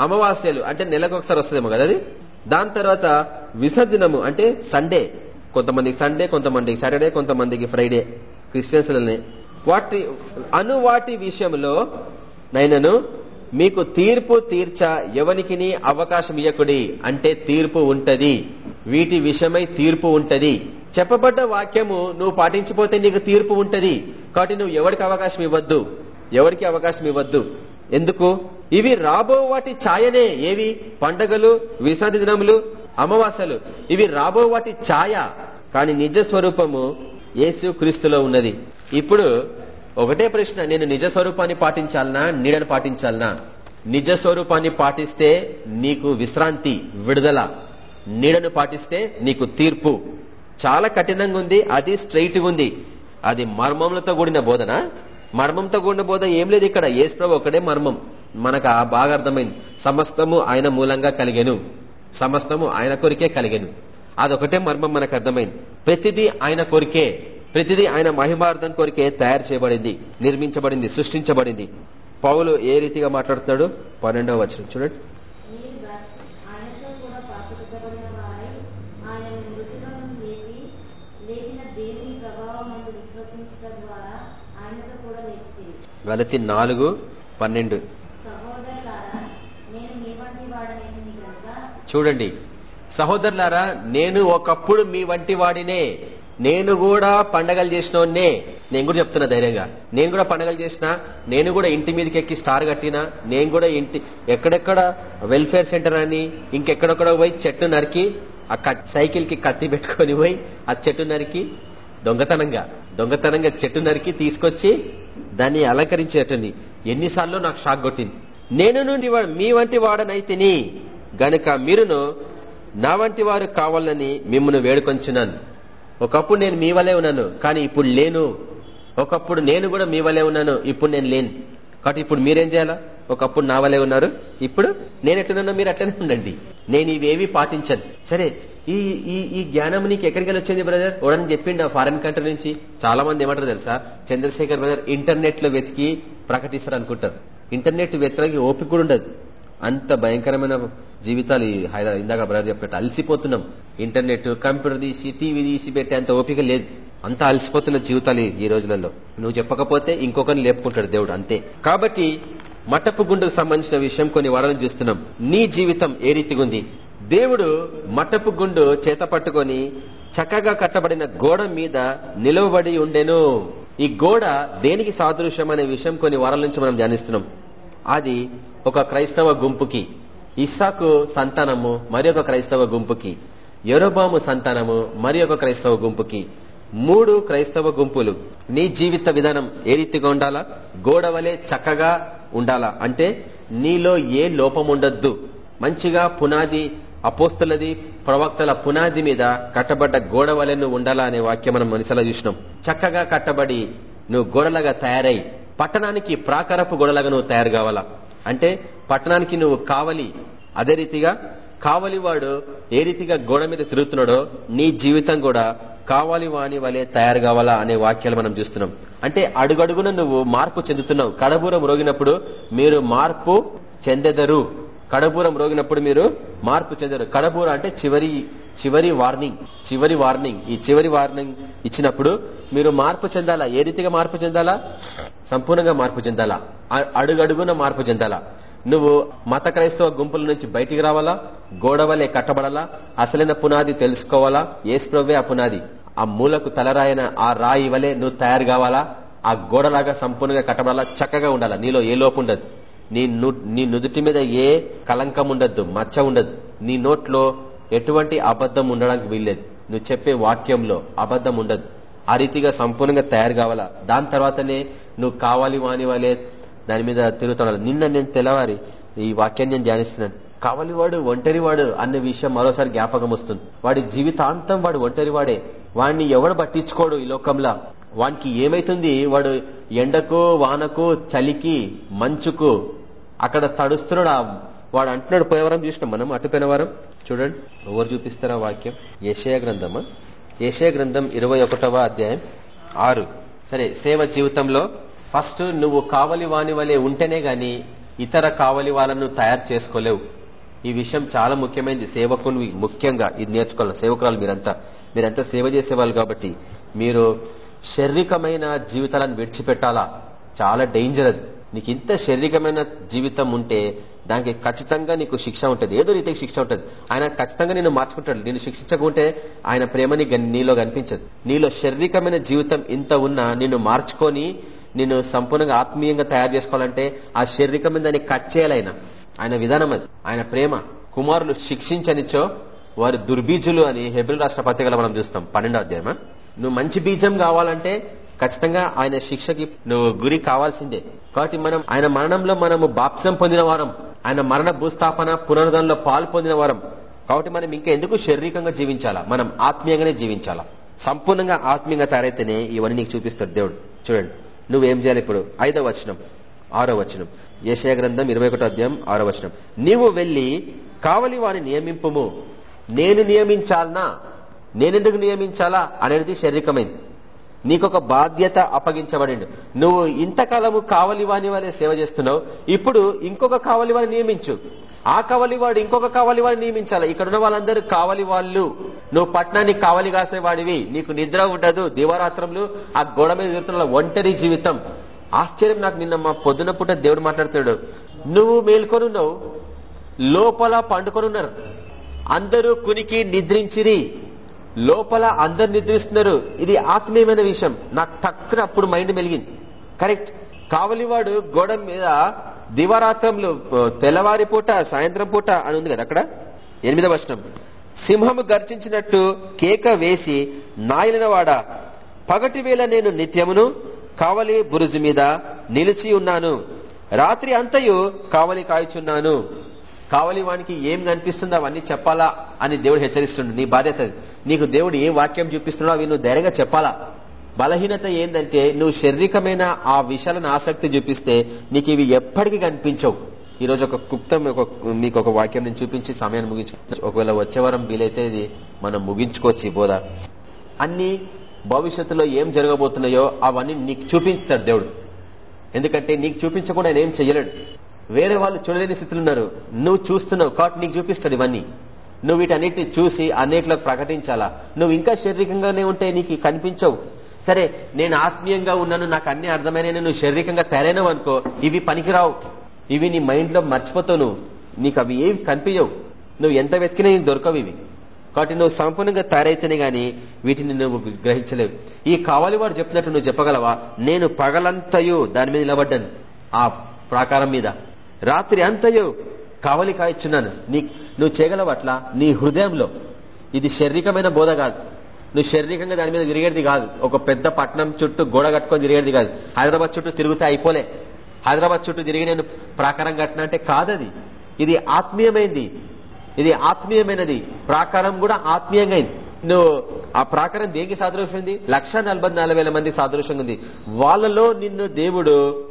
అమావాస్యలు. అంటే నెలకు ఒకసారి వస్తుందేమో కదా అది? దాని తర్వాత విసర్జనము అంటే సండే. కొంతమందికి సండే కొంతమందికి సాటర్డే కొంతమందికి ఫ్రైడే. క్రిస్టియన్స్ వాటి అను వాటి విషయంలో నైనను మీకు తీర్పు తీర్చ ఎవనికి అవకాశం ఇయ్యకుడి అంటే తీర్పు ఉంటది. వీటి విషయమై తీర్పు ఉంటది. చెప్పబడ్డ వాక్యము నువ్వు పాటించిపోతే నీకు తీర్పు ఉంటది. కాబట్టి నువ్వు ఎవరికి అవకాశం ఇవ్వద్దు? ఎవరికి అవకాశం ఇవ్వద్దు? ఎందుకు? ఇవి రాబో వాటి ఛాయనే. ఏవి? పండగలు విశ్రాంతి దినములు అమావాస్యలు. ఇవి రాబో వాటి ఛాయ. కాని నిజ స్వరూపము యేసు క్రీస్తులో ఉన్నది. ఇప్పుడు ఒకటే ప్రశ్న నేను నిజ స్వరూపాన్ని పాటించాలనా నీడను పాటించాలనా? నిజ స్వరూపాన్ని పాటిస్తే నీకు విశ్రాంతి విడుదల. నీడను పాటిస్తే నీకు తీర్పు. చాలా కఠినంగా ఉంది అది స్ట్రైట్ ఉంది. అది మర్మములతో కూడిన బోధన? మర్మంతో కూడిన బోధ ఏం లేదు ఇక్కడ ఏసుప్రభు ఒకటే మర్మం. మనకు ఆ బాగా అర్థమైంది. సమస్తము ఆయన మూలంగా కలిగెను. సమస్తము ఆయన కొరికే కలిగెను. అదొకటే మర్మం మనకు అర్థమైంది. ప్రతిదీ ఆయన కొరికే. ప్రతిదీ ఆయన మహిమార్థం కొరికే తయారు చేయబడింది నిర్మించబడింది సృష్టించబడింది. పౌలు ఏ రీతిగా మాట్లాడుతున్నాడు? పన్నెండవ వచనం. చూడండి. గలతి నాలుగు పన్నెండు. చూడండి. సహోదరులారా నేను ఒకప్పుడు మీ వంటి వాడినే. నేను కూడా పండగలు చేసినోన్నే నేను కూడా చెప్తున్నా ధైర్యంగా. నేను కూడా పండగలు చేసిన నేను కూడా ఇంటి మీదకి ఎక్కి స్టార్ కట్టినా నేను కూడా ఇంటి ఎక్కడెక్కడ వెల్ఫేర్ సెంటర్ అని ఇంకెక్కడెక్కడ పోయి చెట్టు నరికి ఆ సైకిల్కి కత్తి పెట్టుకొని పోయి ఆ చెట్టు నరికి దొంగతనంగా దొంగతనంగా చెట్టు నరికి తీసుకొచ్చి దాన్ని అలంకరించేటండి ఎన్నిసార్లు నాకు షాక్ కొట్టింది. నేను నుండి మీ వంటి వాడనైతిని గనుక మీరును నా వంటి వారు కావాలని మిమ్మల్ని వేడుకొంచున్నాను. ఒకప్పుడు నేను మీ వలే ఉన్నాను కానీ ఇప్పుడు లేను. ఒకప్పుడు నేను కూడా మీ వలే ఉన్నాను ఇప్పుడు నేను లేను. కాబట్టి ఇప్పుడు మీరేం చేయాలా? ఒకప్పుడు నా వలే ఉన్నారు ఇప్పుడు నేను ఎట్లనన్నా మీరు అట్లనే ఉండండి. నేను ఇవేవి పాటించను. సరే ఈ ఈ ఈ జ్ఞానం నీకు ఎక్కడికి వచ్చింది బ్రదర్? ఓడని చెప్పిండు ఫారెన్ కంట్రీ నుంచి? చాలా మంది ఏమంటారు తెలుసా? చంద్రశేఖర్ బ్రదర్ ఇంటర్నెట్లో వెతికి ప్రకటిస్తారు అనుకుంటారు ఇంటర్నెట్ వెతకడానికి ఓపిక కూడా ఉండదు. అంత భయంకరమైన జీవితాలు హైదరాబాద్ ఇందాక బ్రదర్ చెప్పినట్టు అలసిపోతున్నాం. ఇంటర్నెట్ కంప్యూటర్ తీసి టీవీ తీసి పెట్టే అంత ఓపిక లేదు. అంత అలసిపోతున్న జీవితాలు ఈ రోజులలో. నువ్వు చెప్పకపోతే ఇంకొకరిని లేపుకుంటాడు దేవుడు అంతే. కాబట్టి మట్టపు గుండుకు సంబంధించిన విషయం కొన్ని వారాలు చూస్తున్నాం. నీ జీవితం ఏ రీతిగా ఉంది? దేవుడు మట్టపు గుండు చేత పట్టుకొని చక్కగా కట్టబడిన గోడ మీద నిలవబడి ఉండెను. ఈ గోడ దేనికి సాదృశ్యం అనే విషయం కొన్ని వారాల నుంచి మనం ధ్యానిస్తున్నాం. అది ఒక క్రైస్తవ గుంపుకి. ఇస్సాకు సంతానము మరి ఒక క్రైస్తవ గుంపుకి. ఎరోబాము సంతానము మరి ఒక క్రైస్తవ గుంపుకి. మూడు క్రైస్తవ గుంపులు. నీ జీవిత విధానం ఏ రీతిగా ఉండాలా? గోడవలే చక్కగా ఉండాలా? అంటే నీలో ఏ లోపం ఉండద్దు. మంచిగా పునాది అపోస్తులది ప్రవక్తల పునాది మీద కట్టబడ్డ గోడవలె నువ్వు ఉండాలా అనే వాక్యం మనం మనసులో చూసినాం. చక్కగా కట్టబడి నువ్వు గోడలాగా తయారై పట్టణానికి ప్రాకారపు గోడలాగా నువ్వు తయారు కావాలా? అంటే పట్టణానికి నువ్వు కావలి అదే రీతిగా కావలివాడు ఏ రీతిగా గోడ మీద తిరుగుతున్నాడో నీ జీవితం కూడా కావాలి వాణి వలె తయారు కావాలా అనే వాక్యాలు మనం చూస్తున్నాం. అంటే అడుగడుగున నువ్వు మార్పు చెందుతున్నావు. కడబూరం రోగినప్పుడు మీరు మార్పు చెందెదరు. కడబూరం రోగినప్పుడు మీరు మార్పు చెందరు కడబూర అంటే చివరి చివరి వార్నింగ్ చివరి వార్నింగ్. ఈ చివరి వార్నింగ్ ఇచ్చినప్పుడు మీరు మార్పు చెందాలా? ఏ రీతిగా మార్పు చెందాలా? సంపూర్ణంగా మార్పు చెందాలా? అడుగడుగున మార్పు చెందాలా? నువ్వు మత క్రైస్తవ గుంపుల నుంచి బయటికి రావాలా? గోడవలే కట్టబడాలా? అసలైన పునాది తెలుసుకోవాలా? ఏసుప్రవ్వే ఆ పునాది. ఆ మూలకు తలరాయన ఆ రాయి వలె నువ్వు తయారు కావాలా? ఆ గోడలాగా సంపూర్ణంగా కట్టబడాలా? చక్కగా ఉండాలా? నీలో ఏ లోపు ఉండదు. నీ నీ నుదుటి మీద ఏ కలంకం ఉండద్దు మచ్చ ఉండదు. నీ నోట్లో ఎటువంటి అబద్ధం ఉండడానికి వీల్లేదు. నువ్వు చెప్పే వాక్యంలో అబద్ధం ఉండదు. ఆ రీతిగా సంపూర్ణంగా తయారు కావాలా? దాని తర్వాతనే నువ్వు కావాలి వాని వాళ్ళే దాని మీద తిరుగుతున్నాడు నిన్న నేను తెల్లవారి ఈ వాక్యాన్ని నేను ధ్యానిస్తున్నాను. కావాలి వాడు ఒంటరి ఒంటరివాడు అన్న విషయం మరోసారి జ్ఞాపకం వస్తుంది. వాడి జీవితాంతం వాడు ఒంటరివాడే వాడిని ఎవడు పట్టించుకోడు ఈ లోకంలో? వానికి ఏమైతుంది? వాడు ఎండకు వానకు చలికి మంచుకు అక్కడ తడుస్తున్నాడు. వాడు అంటున్నాడు పోయేవరం చూసినాం మనం అటుపోయిన వారం. చూడండి ఎవరు చూపిస్తారా వాక్యం? యశయ గ్రంథమా? ఏషయ గ్రంథం ఇరవై అధ్యాయం ఆరు. సరే సేవ జీవితంలో ఫస్ట్ నువ్వు కావలి వాని వలె ఉంటేనే గాని ఇతర కావలి వాళ్ళను తయారు చేసుకోలేవు. ఈ విషయం చాలా ముఖ్యమైనది. సేవకుని ముఖ్యంగా ఇది నేర్చుకోవాలి. సేవకురాలు మీరంతా. మీరంతా సేవ చేసేవాళ్ళు కాబట్టి మీరు శారీరకమైన జీవితాలను విడిచిపెట్టాలా? చాలా డేంజర్ అది. నీకు ఇంత శారీరకమైన జీవితం ఉంటే దానికి ఖచ్చితంగా నీకు శిక్ష ఉంటుంది. ఏదో రీతికి శిక్ష ఉంటుంది. ఆయన ఖచ్చితంగా నేను మార్చుకుంటాడు. నేను శిక్షించకుంటే ఆయన ప్రేమని నీలో కనిపించదు. నీలో శారీరకమైన జీవితం ఇంత ఉన్నా నిన్ను మార్చుకొని నిన్ను సంపూర్ణంగా ఆత్మీయంగా తయారు చేసుకోవాలంటే ఆ శారీరకమైన దాన్ని కట్ చేయాలి ఆయన విధానం అది. ఆయన ప్రేమ. కుమారులు శిక్షించనిచ్చో వారు దుర్బీజులు అని హెబ్రిల్ రాష్ట్ర పత్రికలో మనం చూస్తాం. పన్నెండో అధ్యాయమా? నువ్వు మంచి బీజం కావాలంటే ఖచ్చితంగా ఆయన శిక్షకి నువ్వు గురి కావాల్సిందే. కాబట్టి మనం ఆయన మరణంలో మనము బాప్సం పొందిన వారం. ఆయన మరణ భూస్థాపన పునరుద్ధరణలో పాల్పొందిన వరం. కాబట్టి మనం ఇంకా ఎందుకు శారీరకంగా జీవించాలా? మనం ఆత్మీయంగానే జీవించాలా? సంపూర్ణంగా ఆత్మీయంగా తయారైతేనే ఇవన్నీ నీకు చూపిస్తాడు దేవుడు. చూడండి నువ్వేం చేయాలి ఇప్పుడు? ఐదో వచనం ఆరో వచనం. యశయ గ్రంథం ఇరవై ఒకటో అధ్యాయం ఆరో వచనం. నీవు వెళ్ళి కావలి వాని నియమింపుము. నేను నియమించాలనా? నేనెందుకు నియమించాలా? అనేది శారీరకమైంది. నీకొక బాధ్యత అప్పగించబడిండు నువ్వు ఇంతకాలము కావలివాని వారే సేవ చేస్తున్నావు. ఇప్పుడు ఇంకొక కావలివాని నియమించు. ఆ కావలివాడు ఇంకొక కావలివాడిని నియమించాలి. ఇక్కడున్న వాళ్ళందరూ కావలి వాళ్ళు నువ్వు పట్టణానికి కావలి కాసేవాడివి. నీకు నిద్ర ఉండదు. దివారాత్రంలో ఆ గోడ మీద తిరుగుతున్న ఒంటరి జీవితం. ఆశ్చర్యం నాకు నిన్న మా పొద్దున పూట దేవుడు మాట్లాడుతున్నాడు. నువ్వు మేల్కొనున్నావు. లోపల పండుకొనున్నారు. అందరూ కునికి నిద్రించిరి. లోపల అందరు నిద్రిస్తున్నారు. ఇది ఆత్మీయమైన విషయం. నాకు తక్కువ అప్పుడు మైండ్ మెలిగింది. కరెక్ట్ కావలివాడు గోడ మీద దివారాత్రంలో తెల్లవారి పూట సాయంత్రం పూట అని ఉంది కదా అక్కడ? ఎనిమిదవ వర్షం సింహము గర్జించినట్టు కేక వేసి నాయలనవాడ పగటి వేళ నేను నిత్యమును కావలి బురుజు మీద నిలిచి ఉన్నాను. రాత్రి అంతయు కావలి కాయచున్నాను. కావలి వానికి ఏం కనిపిస్తుందో అవన్నీ చెప్పాలా? అని దేవుడు హెచ్చరిస్తుండు. నీ బాధ్యత నీకు దేవుడు ఏ వాక్యం చూపిస్తున్నాడో అవి నువ్వు ధైర్యంగా చెప్పాలా? బలహీనత ఏంటంటే నువ్వు శారీరకమైన ఆ విషయాలను ఆసక్తి చూపిస్తే నీకు ఇవి ఎప్పటికీ కనిపించవు. ఈ రోజు ఒక క్లుప్తం మీకు ఒక వాక్యం నేను చూపించి సమయాన్ని ముగించు. ఒకవేళ వచ్చే వారం వీలైతే ఇది మనం ముగించుకోవచ్చు ఈ బోధ. అన్ని భవిష్యత్తులో ఏం జరగబోతున్నాయో అవన్నీ నీకు చూపించుతాడు దేవుడు. ఎందుకంటే నీకు చూపించకుండా ఆయన ఏం చెయ్యలేడు వేరే వాళ్ళు చూడలేని స్థితిలో ఉన్నారు. నువ్వు చూస్తున్నావు కాబట్టి నీకు చూపిస్తాడు ఇవన్నీ. నువ్వు వీటన్నిటిని చూసి అనేకలకు ప్రకటించాలా? నువ్వు ఇంకా శారీరకంగానే ఉంటే నీకు కనిపించవు. సరే నేను ఆత్మీయంగా ఉన్నాను నాకు అన్ని అర్థమైన నువ్వు శారీరకంగా తయారైనవు అనుకో ఇవి పనికిరావు. ఇవి నీ మైండ్లో మర్చిపోతావు నువ్వు. నీకు అవి ఏవి కనిపించవు. నువ్వు ఎంత వెతికినా నీకు దొరకవు ఇవి. కాబట్టి నువ్వు సంపూర్ణంగా తయారైతేనే గాని వీటిని నువ్వు గ్రహించలేవు. ఈ కావాలి వాడు చెప్పినట్టు నువ్వు చెప్పగలవా? నేను పగలంతయు దాని మీద నిలబడ్డాను. ఆ ప్రాకారం మీద. రాత్రి అంతయు కావలి కాయచ్చున్నాను నీ నువ్వు చేయగలవట్లా? నీ హృదయంలో. ఇది శారీరకమైన బోధ కాదు. నువ్వు శారీరకంగా దాని మీద తిరిగేది కాదు. ఒక పెద్ద పట్టణం చుట్టూ గోడ కట్టుకొని తిరిగేది కాదు. హైదరాబాద్ చుట్టూ తిరుగుతే అయిపోలే. హైదరాబాద్ చుట్టూ తిరిగి నేను ప్రాకారం కట్టిన అంటే కాదది. ఇది ఆత్మీయమైంది. ఇది ఆత్మీయమైనది. ప్రాకారం కూడా ఆత్మీయంగా నువ్వు ఆ ప్రాకారం దేనికి సాదృశ్యం ఉంది లక్ష మంది సాదృశ్యంగా ఉంది వాళ్ళలో నిన్ను దేవుడు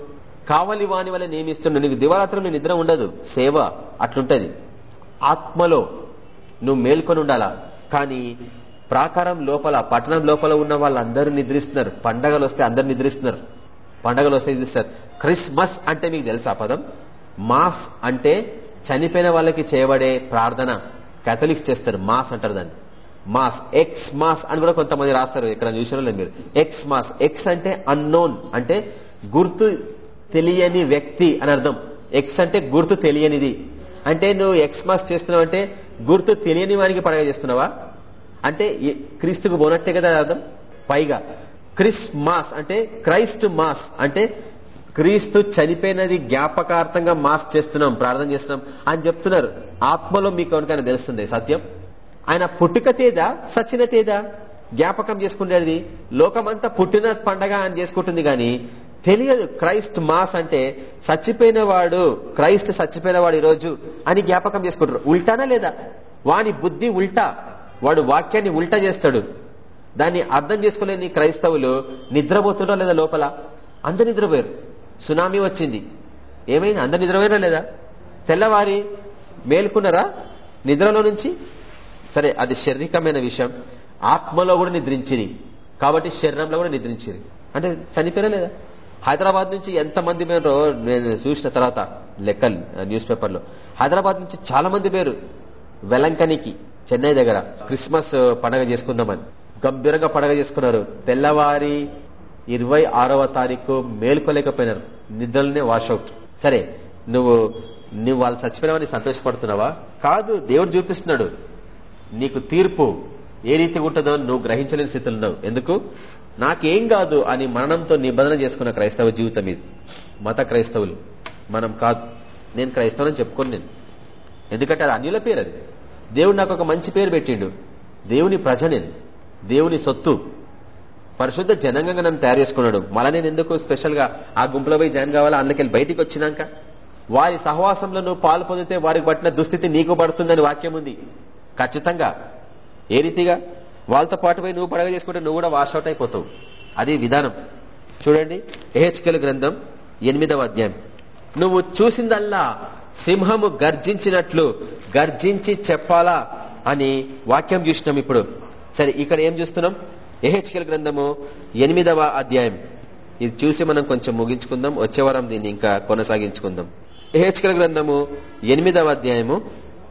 కావలి వాని వల్ల నియమిస్తున్నాడు నీకు దివరాత్రులు నిద్ర ఉండదు. సేవ అట్లుంటది. ఆత్మలో నువ్వు మేల్కొని ఉండాలా? కానీ ప్రాకారం లోపల పట్టణం లోపల ఉన్న వాళ్ళందరూ నిద్రిస్తున్నారు. పండగలు వస్తే అందరు నిద్రిస్తున్నారు. పండగలు వస్తే నిద్రిస్తారు. క్రిస్మస్ అంటే మీకు తెలుసా పదం? మాస్ అంటే చనిపోయిన వాళ్ళకి చేయబడే ప్రార్థన. కేథలిక్స్ చేస్తారు. మాస్ అంటారు దాన్ని. మాస్ ఎక్స్ మాస్ అని కూడా కొంతమంది రాస్తారు. ఇక్కడ చూసిన మీరు. ఎక్స్ మాస్ ఎక్స్ అంటే అన్నోన్ అంటే గుర్తు తెలియని వ్యక్తి అని అర్థం. ఎక్స్ అంటే గుర్తు తెలియనిది. అంటే నువ్వు ఎక్స్మాస్ చేస్తున్నావు అంటే గుర్తు తెలియని వారికి పడగ చేస్తున్నావా? అంటే క్రీస్తుకు పోనట్టే కదా అర్థం? పైగా క్రిస్ మాస్ అంటే క్రైస్ట్ మాస్ అంటే క్రీస్తు చనిపోయినది జ్ఞాపకార్థంగా మాస్ చేస్తున్నాం ప్రార్థన చేస్తున్నాం అని చెప్తున్నారు. ఆత్మలో మీకు ఎవరికైనా తెలుస్తుంది సత్యం? ఆయన పుట్టుక తేదా సచిన తేదా జ్ఞాపకం చేసుకునేది లోకమంతా పుట్టిన పండగ అని చేసుకుంటుంది కానీ తెలియదు క్రైస్ట్ మాస్ అంటే చచ్చిపోయిన వాడు క్రైస్ట్ చచ్చిపోయిన వాడు ఈరోజు అని జ్ఞాపకం చేసుకుంటారు. ఉల్టానా లేదా? వాని బుద్ధి ఉల్టా. వాడు వాక్యాన్ని ఉల్టా చేస్తాడు. దాన్ని అర్థం చేసుకోలేని క్రైస్తవులు నిద్రపోతుండో లేదా లోపల? అందరు నిద్రపోయారు. సునామీ వచ్చింది. ఏమైంది? అందరు నిద్రపోయారా లేదా? తెల్లవారి మేల్కున్నారా? నిద్రలో నుంచి? సరే అది శారీరకమైన విషయం. ఆత్మలో కూడా నిద్రించిరి. కాబట్టి శరీరంలో కూడా నిద్రించిరి. అంటే చనిపోయినా లేదా? హైదరాబాద్ నుంచి ఎంతమంది పేరు నేను చూసిన తర్వాత లెక్కలు న్యూస్ పేపర్లో. హైదరాబాద్ నుంచి చాలా మంది పేరు వెలంకనికి చెన్నై దగ్గర. క్రిస్మస్ పండగ చేసుకుందామని. గంభీరంగా పండగ చేసుకున్నారు. తెల్లవారి ఇరవై ఆరవ తారీఖు మేల్కోలేకపోయినారు. నిద్రలనే వాషౌట్ సరే నువ్వు నువ్వు వాళ్ళు చచ్చిపోయినావని సంతోషపడుతున్నావా? కాదు దేవుడు చూపిస్తున్నాడు. నీకు తీర్పు ఏ రీతి ఉంటుందో నువ్వు గ్రహించలేని స్థితిలో ఉన్నావు. ఎందుకు? నాకేం కాదు అని మరణంతో నిబంధన చేసుకున్న క్రైస్తవ జీవితం ఇది. మత క్రైస్తవులు. మనం కాదు. నేను క్రైస్తవుని చెప్పుకోను నేను. ఎందుకంటే అది అన్యుల పేరు అది. దేవుడు నాకు ఒక మంచి పేరు పెట్టిండు. దేవుని ప్రజ నేను. దేవుని సొత్తు. పరిశుద్ధ జనంగా నన్ను తయారు చేసుకున్నాడు. మళ్ళీ నేను ఎందుకు స్పెషల్గా ఆ గుంపులో పోయి జాయిన్ కావాలా? అందుకెళ్ళి బయటికి వచ్చినాక? వారి సహవాసంలో నువ్వు పాలు పొందితే వారికి పట్టిన దుస్థితి నీకు పడుతుందని వాక్యం ఉంది. ఖచ్చితంగా. ఏ రీతిగా? వాళ్ళతో పాటు పోయి నువ్వు పడగ చేసుకుంటే నువ్వు కూడా వాష్అవుట్ అయిపోతావు. అది విధానం. చూడండి ఎహెచ్కెల్ గ్రంథం ఎనిమిదవ అధ్యాయం. నువ్వు చూసిందల్లా సింహము గర్జించినట్లు గర్జించి చెప్పాలా అని వాక్యం చూసినాం ఇప్పుడు. సరే ఇక్కడ ఏం చూస్తున్నాం? ఎహెచ్కెల్ గ్రంథము ఎనిమిదవ అధ్యాయం. ఇది చూసి మనం కొంచెం ముగించుకుందాం. వచ్చే వారం దీన్ని ఇంకా కొనసాగించుకుందాం. ఎహెచ్కెల్ గ్రంథము ఎనిమిదవ అధ్యాయము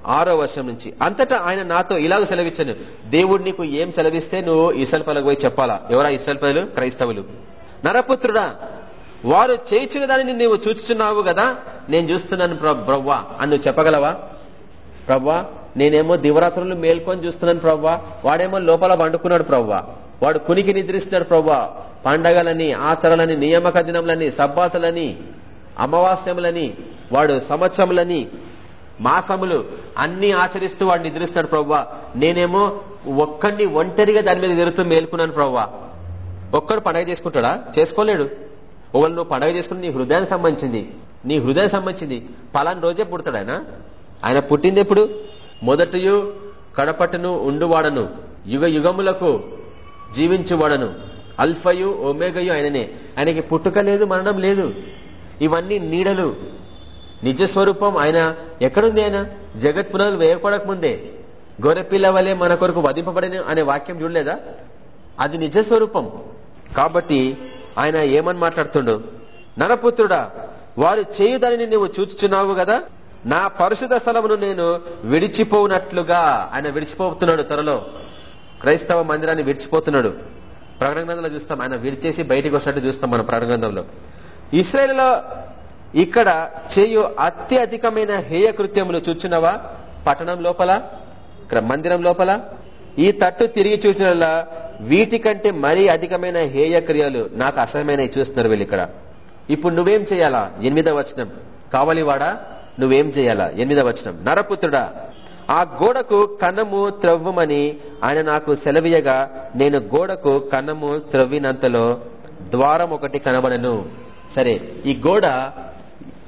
ఆరో వర్షం నుంచి. అంతటా ఆయన నాతో ఇలాగ సెలవిచ్చాను. దేవుడు నీకు ఏం సెలవిస్తే నువ్వు ఇసల్పలకు పోయి చెప్పాలా? ఎవరా ఇసల్పలు క్రైస్తవులు. నరపుత్రుడా వారు చేయించిన దానిని నువ్వు చూచుచున్నావు కదా? నేను చూస్తున్నాను బ్రవ్వా అని నువ్వు చెప్పగలవా? ప్రవ్వా నేనేమో దివరాత్రులు మేల్కొని చూస్తున్నాను ప్రవ్వా. వాడేమో లోపల వండుకున్నాడు ప్రవ్వా. వాడు కునికి నిద్రిస్తున్నాడు ప్రవ్వా. పండగలని ఆచరణలని నియామక దినంలని సబ్బాతులని అమావాస్యములని వాడు సంవత్సరములని మాసములు అన్ని ఆచరిస్తూ వాడు నిద్రిస్తాడు ప్రవ్వా. నేనేమో ఒక్కడిని ఒంటరిగా దాని మీద తిరుగుతూ మేల్కున్నాను ప్రవ్వా. ఒక్కడు పండగ చేసుకుంటాడా? చేసుకోలేడు. ఒకళ్ళు నువ్వు పండగ చేసుకుని నీ హృదయానికి సంబంధించింది. నీ హృదయం సంబంధించింది. పలాని రోజే పుడతాడు ఆయన. ఆయన పుట్టింది ఎప్పుడు? మొదటయు కడపట్టును ఉండువాడను. యుగ యుగములకు జీవించువాడను. అల్ఫయు ఒమేగయు ఆయననే. ఆయనకి పుట్టుక లేదు మరణం లేదు. ఇవన్నీ నీడలు. నిజస్వరూపం ఆయన ఎక్కడుంది ఆయన? జగత్ పునరులు వేయకూడక ముందే. గొర్రెపిల్ల వలె మన కొరకు వధింపబడిన అనే వాక్యం చూడలేదా? అది నిజస్వరూపం. కాబట్టి ఆయన ఏమని మాట్లాడుతుండు? నరపుత్రుడా వారు చేయుదని నువ్వు చూచుచున్నావు కదా? నా పరిశుధ స్థలమును నేను విడిచిపోనట్లుగా ఆయన విడిచిపోతున్నాడు త్వరలో. క్రైస్తవ మందిరాన్ని విడిచిపోతున్నాడు. ప్రకటన గ్రంథంలో చూస్తాం ఆయన విడిచేసి బయటికి వచ్చినట్టు చూస్తాం మన ప్రకటన గ్రంథంలో. ఇస్రాయల్లో ఇక్కడ చేయు అత్యధికమైన హేయ కృత్యములు చూచున్నవా పట్టణం లోపల మందిరం లోపల? ఈ తట్టు తిరిగి చూసిన వీటికంటే మరీ అధికమైన హేయ క్రియలు నాకు అసహ్యమైన చూస్తున్నారు వీళ్ళు ఇక్కడ. ఇప్పుడు నువ్వేం చేయాలా? ఎనిమిదవ వచనం. కావలివాడా? నువ్వేం చేయాలా? ఎనిమిదవ వచనం. నరపుత్రుడా ఆ గోడకు కన్నము త్రవ్వమని ఆయన నాకు సెలవీయగా నేను గోడకు కన్నము త్రవ్వినంతలో ద్వారం ఒకటి కనబడను. సరే ఈ గోడ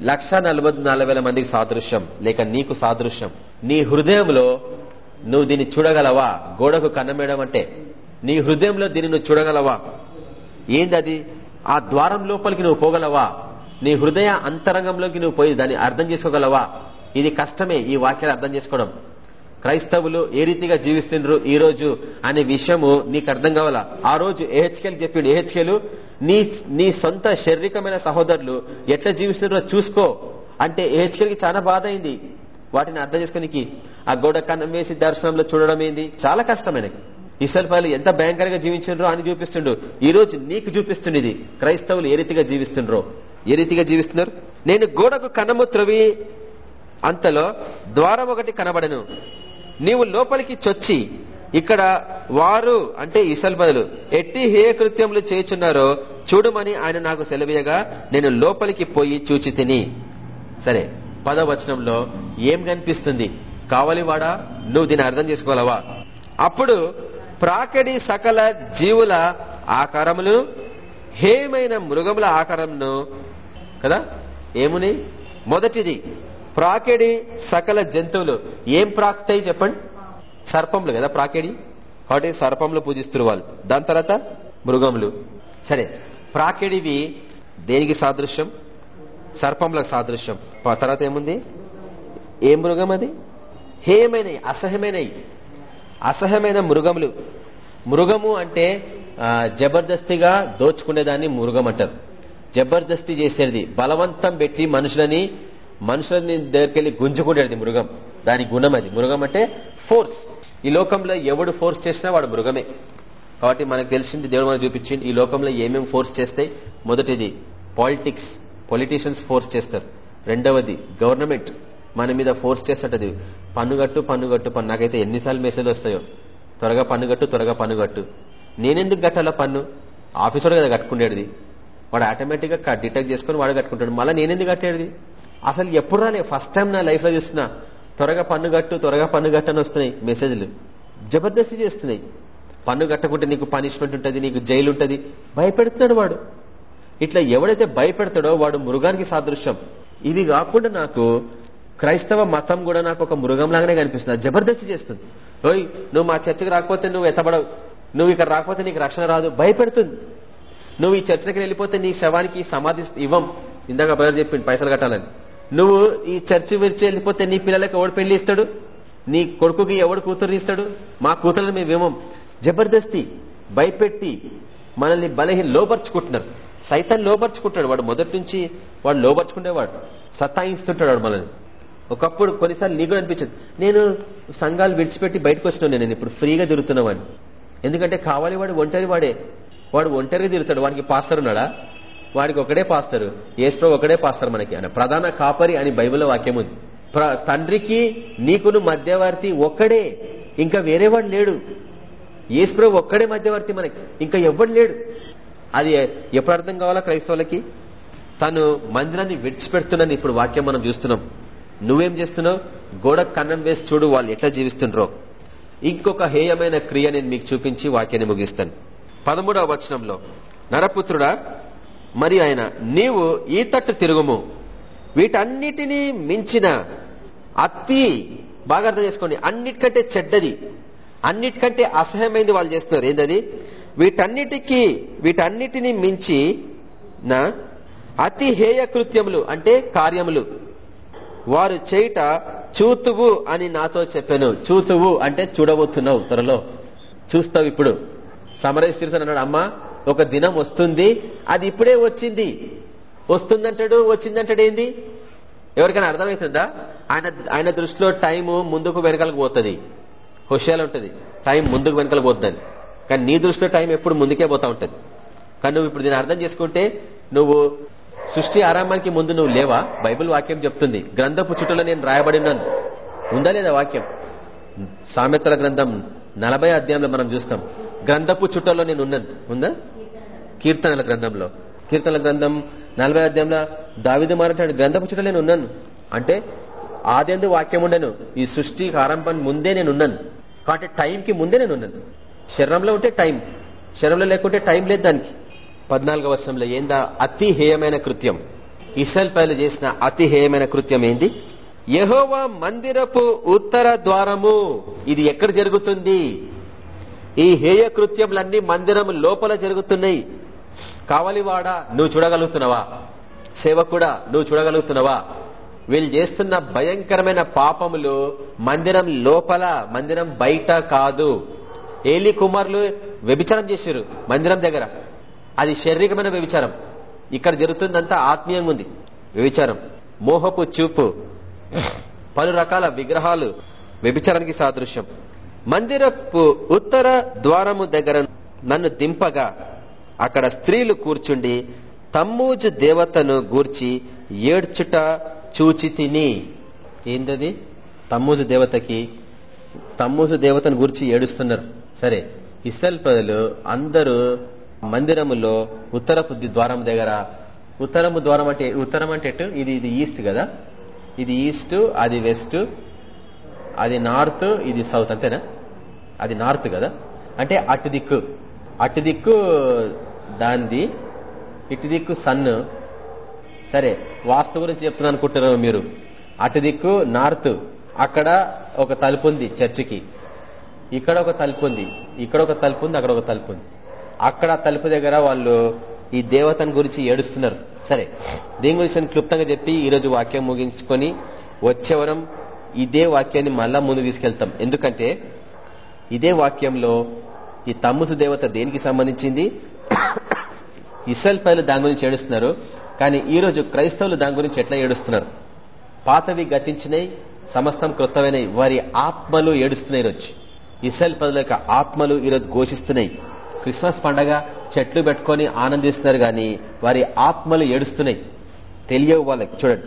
లక్ష మందికి సాదృశ్యం. లేక నీకు సాదృశ్యం. నీ హృదయంలో నువ్వు దీన్ని చూడగలవా? గోడకు కన్నమేయడం అంటే నీ హృదయంలో దీన్ని నువ్వు చూడగలవా? ఏందది? ఆ ద్వారం లోపలికి నువ్వు పోగలవా? నీ హృదయ అంతరంగంలోకి నువ్వు పోయి దాన్ని అర్థం చేసుకోగలవా? ఇది కష్టమే ఈ వాక్యాలు అర్థం చేసుకోవడం. క్రైస్తవులు ఏ రీతిగా జీవిస్తుండ్రు ఈ రోజు అనే విషయము నీకు అర్థం కావాలా? ఆ రోజు ఏహెచ్కేలు చెప్పిండు. ఏహెచ్కేలు నీ నీ సొంత శారీరకమైన సహోదరులు ఎట్లా జీవిస్తుండ్రో చూసుకో. అంటే ఏహెచ్కేల్కి చాలా బాధ అయింది. వాటిని అర్థం చేసుకోనికి ఆ గోడ కన్నం వేసి దర్శనంలో చూడడం ఏంది? చాలా కష్టమైన ఇసల్పాలు ఎంత భయంకరంగా జీవించిండ్రో అని చూపిస్తుండ్రు ఈ రోజు నీకు చూపిస్తుంది ఇది క్రైస్తవులు ఏ రీతిగా జీవిస్తుండ్రో. ఏ రీతిగా జీవిస్తున్నారు? నేను గోడకు కన్నము త్రవి అంతలో ద్వారం ఒకటి కనబడను. నీవు లోపలికి చొచ్చి ఇక్కడ వారు అంటే ఇసల్ బదులు ఎట్టి హేయ కృత్యములు చేయుచున్నారో చూడమని ఆయన నాకు సెలవీయగా నేను లోపలికి పోయి చూచి తిని. సరే పదవచనంలో ఏం కనిపిస్తుంది? కావలివాడా నువ్వు దీన్ని అర్థం చేసుకోగలవా అప్పుడు ప్రాకడి సకల జీవుల ఆకారములు హేమైన మృగముల ఆకారంను కదా? ఏముని? మొదటిది ప్రాకెడి సకల జంతువులు. ఏం ప్రాక్తాయి చెప్పండి? సర్పములు కదా ప్రాకెడి? కాబట్టి సర్పములు పూజిస్తున్న వాళ్ళు. దాని తర్వాత మృగములు. సరే ప్రాకెడివి దేనికి సాదృశ్యం? సర్పములకు సాదృశ్యం. ఆ తర్వాత ఏముంది? ఏ మృగం అది? హేయమైనవి అసహ్యమైనవి. అసహ్యమైన మృగములు. మృగము అంటే జబర్దస్తిగా దోచుకునేదాన్ని మృగం అంటారు. జబర్దస్తి చేసేది బలవంతం పెట్టి మనుషులని మనుషులని దగ్గరికి గుంజుకునేది మృగం. దాని గుణం అది. మృగం అంటే ఫోర్స్ ఈ లోకంలో ఎవడు ఫోర్స్ చేసినా వాడు మృగమే. కాబట్టి మనకు తెలిసింది దేవుడు మనం చూపించింది ఈ లోకంలో ఏమేమి ఫోర్స్ చేస్తాయి? మొదటిది పాలిటిక్స్ పొలిటీషియన్స్ ఫోర్స్ చేస్తారు. రెండవది గవర్నమెంట్ మన మీద ఫోర్స్ చేస్తుంటది పన్నుగట్టు పన్నుగట్టు పన్ను. నాకైతే ఎన్నిసార్లు మెసేజ్ వస్తాయో. త్వరగా పన్నుగట్టు త్వరగా పన్నుగట్టు. నేనెందుకు కట్టాల పన్ను? ఆఫీసర్ కదా కట్టుకునేది వాడు ఆటోమేటిక్గా డిటెక్ట్ చేసుకుని వాడు కట్టుకుంటాడు. మళ్ళీ నేనెందుకు కట్టేది? అసలు ఎప్పుడు రాలే ఫస్ట్ టైం నా లైఫ్లో చూస్తున్నా? త్వరగా పన్ను గట్టు త్వరగా పన్ను గట్టు అని వస్తున్నాయి మెసేజ్లు జబర్దస్తి చేస్తున్నాయి. పన్ను కట్టకుంటే నీకు పనిష్మెంట్ ఉంటుంది నీకు జైలు ఉంటుంది. భయపెడుతున్నాడు వాడు. ఇట్లా ఎవడైతే భయపెడతాడో వాడు మృగానికి సాదృశ్యం. ఇది కాకుండా నాకు క్రైస్తవ మతం కూడా నాకు ఒక మృగంలాగానే కనిపిస్తుంది. జబర్దస్తి చేస్తుంది. ఓయ్ నువ్వు మా చర్చకు రాకపోతే నువ్వు ఎత్తబడవు. నువ్వు ఇక్కడ రాకపోతే నీకు రక్షణ రాదు. భయపెడుతుంది. నువ్వు ఈ చర్చకి వెళ్ళిపోతే నీ శవానికి సమాధి ఇవ్వం. ఇందాక బయలు చెప్పింది పైసలు కట్టాలని. నువ్వు ఈ చర్చి విరిచి వెళ్ళిపోతే నీ పిల్లలకి ఎవడు పెళ్ళి ఇస్తాడు? నీ కొడుకుకి ఎవడు కూతురు ఇస్తాడు? మా కూతురు మేము ఇవ్వం జబర్దస్తి భయపెట్టి మనల్ని బలహీన లోపరుచుకుంటున్నారు సైతాన్ని లోపరుచుకుంటాడు వాడు మొదటి నుంచి వాడు లోపరుచుకునేవాడు సత్తాయిస్తుంటాడు వాడు మనల్ని. ఒకప్పుడు కొన్నిసార్లు నీకు అనిపించదు. నేను సంఘాలు విడిచిపెట్టి బయటకు వచ్చినాను నేను ఇప్పుడు ఫ్రీగా తిరుగుతున్నావాడిని ఎందుకంటే కావాలి వాడు ఒంటరి వాడే. వాడు ఒంటరిగా తిరుగుతాడు. వాడికి పాస్టర్ ఉన్నాడా? వాడికి ఒకడే పాస్తారు ఏస్ప్రో ఒకడే పాస్తారు మనకి. ఆయన ప్రధాన కాపరి అని బైబిల్ వాక్యం ఉంది. తండ్రికి నీకును మధ్యవర్తి ఒక్కడే. ఇంకా వేరేవాడు లేడు. ఏసుప్రో ఒక్కడే మధ్యవర్తి మనకి. ఇంకా ఎవ్వడు లేడు? అది ఎప్పుడు అర్థం కావాలా క్రైస్తవులకి? తను మందిరాన్ని విడిచిపెడుతున్నాను ఇప్పుడు వాక్యం మనం చూస్తున్నాం. నువ్వేం చేస్తున్నావు? గోడ కన్నం వేసి చూడు వాళ్ళు ఎట్లా జీవిస్తుండ్రో. ఇంకొక హేయమైన క్రియ నేను మీకు చూపించి వాక్యాన్ని ముగిస్తాను. పదమూడవ వచనంలో నరపుత్రుడా మరి ఆయన నీవు ఈ తట్టు తిరుగుము. వీటన్నిటినీ మించిన అతి బాగా అర్థం చేసుకోండి. అన్నిటికంటే చెడ్డది అన్నిటికంటే అసహ్యమైంది వాళ్ళు చేస్తున్నారు. ఏంటది వీటన్నిటికీ వీటన్నిటిని మించి నా అతి హేయ కృత్యములు అంటే కార్యములు. వారు చేయుట చూతువు అని నాతో చెప్పాను. చూతువు అంటే చూడబోతున్నావు త్వరలో. చూస్తావు ఇప్పుడు. సమరయిస్తాను అన్నాడు అమ్మా ఒక దినం వస్తుంది. అది ఇప్పుడే వచ్చింది. వస్తుందంటాడు వచ్చిందంటాడు ఏంది? ఎవరికైనా అర్థమవుతుందా? ఆయన ఆయన దృష్టిలో టైము ముందుకు వెనకలకు పోతుంది. హుషియాలు ఉంటుంది. టైం ముందుకు వెనకలకు పోతుంది. కానీ నీ దృష్టిలో టైం ఎప్పుడు ముందుకే పోతా ఉంటుంది. కానీ నువ్వు ఇప్పుడు దీన్ని అర్థం చేసుకుంటే నువ్వు సృష్టి ఆరంభానికి ముందు నువ్వు లేవా? బైబిల్ వాక్యం చెప్తుంది. గ్రంథపు చుట్టలో నేను రాయబడినాను. ఉందా లేదా వాక్యం? సామెతల గ్రంథం నలభై అధ్యాయంలో మనం చూస్తాం. గ్రంథపు చుట్టలో నేను ఉన్నాను. ఉందా? కీర్తనల గ్రంథంలో. కీర్తనల గ్రంథం నలభై అధ్యాయంలో దావిద మారంటాడు గ్రంథపు చుట్టూ నేను ఉన్నాను. అంటే ఆదేందు వాక్యం ఉండను. ఈ సృష్టి ఆరంభం ముందే నేను ఉన్నాను. కాబట్టి టైంకి ముందే నేను ఉన్నాను. శరీరంలో ఉంటే టైం. శరీరంలో లేకుంటే టైం లేదు దానికి. పద్నాలుగో వర్షంలో ఏందా? అతి హేయమైన కృత్యం. ఇసల్ పైలు చేసిన అతి హేయమైన కృత్యం ఏంది? యహోవా మందిరపు ఉత్తర ద్వారము. ఇది ఎక్కడ జరుగుతుంది? ఈ హేయ కృత్యములన్నీ మందిరం లోపల జరుగుతున్నాయి. కావలివాడా నువ్వు చూడగలుగుతున్నావా? సేవకుడా నువ్వు చూడగలుగుతున్నావా? వీళ్ళు చేస్తున్న భయంకరమైన పాపములు మందిరం లోపల మందిరం బయట కాదు. ఏలి కుమారులు వ్యభిచారం చేశారు మందిరం దగ్గర. అది శారీరకమైన వ్యభిచారం. ఇక్కడ జరుగుతుందంతా ఆత్మీయంగా ఉంది. వ్యభిచారం. మోహపు చూపు. పలు రకాల విగ్రహాలు వ్యభిచారానికి సాదృశ్యం. మందిరపు ఉత్తర ద్వారము దగ్గర నన్ను దింపగా అక్కడ స్త్రీలు కూర్చుండి తమ్మూజు దేవతను గూర్చి ఏడ్చుట చూచి తిని. ఏంటది? తమ్మూజు దేవతకి తమ్మూజు దేవతను గూర్చి ఏడుస్తున్నారు. సరే ఇస్రాయల్ ప్రజలు అందరూ మందిరములో ఉత్తరపు ద్వారం దగ్గర ఉత్తరము ద్వారం అంటే ఉత్తరం అంటే ఎటు? ఇది ఇది ఈస్ట్ కదా? ఇది ఈస్ట్ అది వెస్ట్ అది నార్త్ ఇది సౌత్ అంతేనా? అది నార్త్ కదా? అంటే అటు దిక్కు అటు దిక్కు దాంది ఇటు దిక్కు సన్. సరే వాస్తు గురించి చెప్తున్నాను అనుకుంటున్నారు మీరు? అటు దిక్కు నార్త్. అక్కడ ఒక తలుపు ఉంది చర్చికి. ఇక్కడ ఒక తలుపు ఉంది. ఇక్కడ ఒక తలుపు ఉంది అక్కడ ఒక తలుపు ఉంది. అక్కడ తలుపు దగ్గర వాళ్ళు ఈ దేవతను గురించి ఏడుస్తున్నారు. సరే దీని గురించి క్లుప్తంగా చెప్పి ఈరోజు వాక్యం ముగించుకొని వచ్చేవరం ఇదే వాక్యాన్ని మళ్ళా ముందు తీసుకెళ్తాం. ఎందుకంటే ఇదే వాక్యంలో ఈ తమ్ముసు దేవత దేనికి సంబంధించింది? ఇసల్ పైలు దాని గురించి ఏడుస్తున్నారు. కానీ ఈ రోజు క్రైస్తవులు దాని గురించి ఎట్లా ఏడుస్తున్నారు? పాతవి గతించినాయి సమస్తం కృతమైనవి వారి ఆత్మలు ఏడుస్తున్నాయి రోజు. ఇసల్ పదుల యొక్క ఆత్మలు ఈరోజు ఘోషిస్తున్నాయి. క్రిస్మస్ పండగ చెట్లు పెట్టుకొని ఆనందిస్తున్నారు గాని వారి ఆత్మలు ఏడుస్తున్నాయి. తెలియవు వాళ్ళకి చూడండి.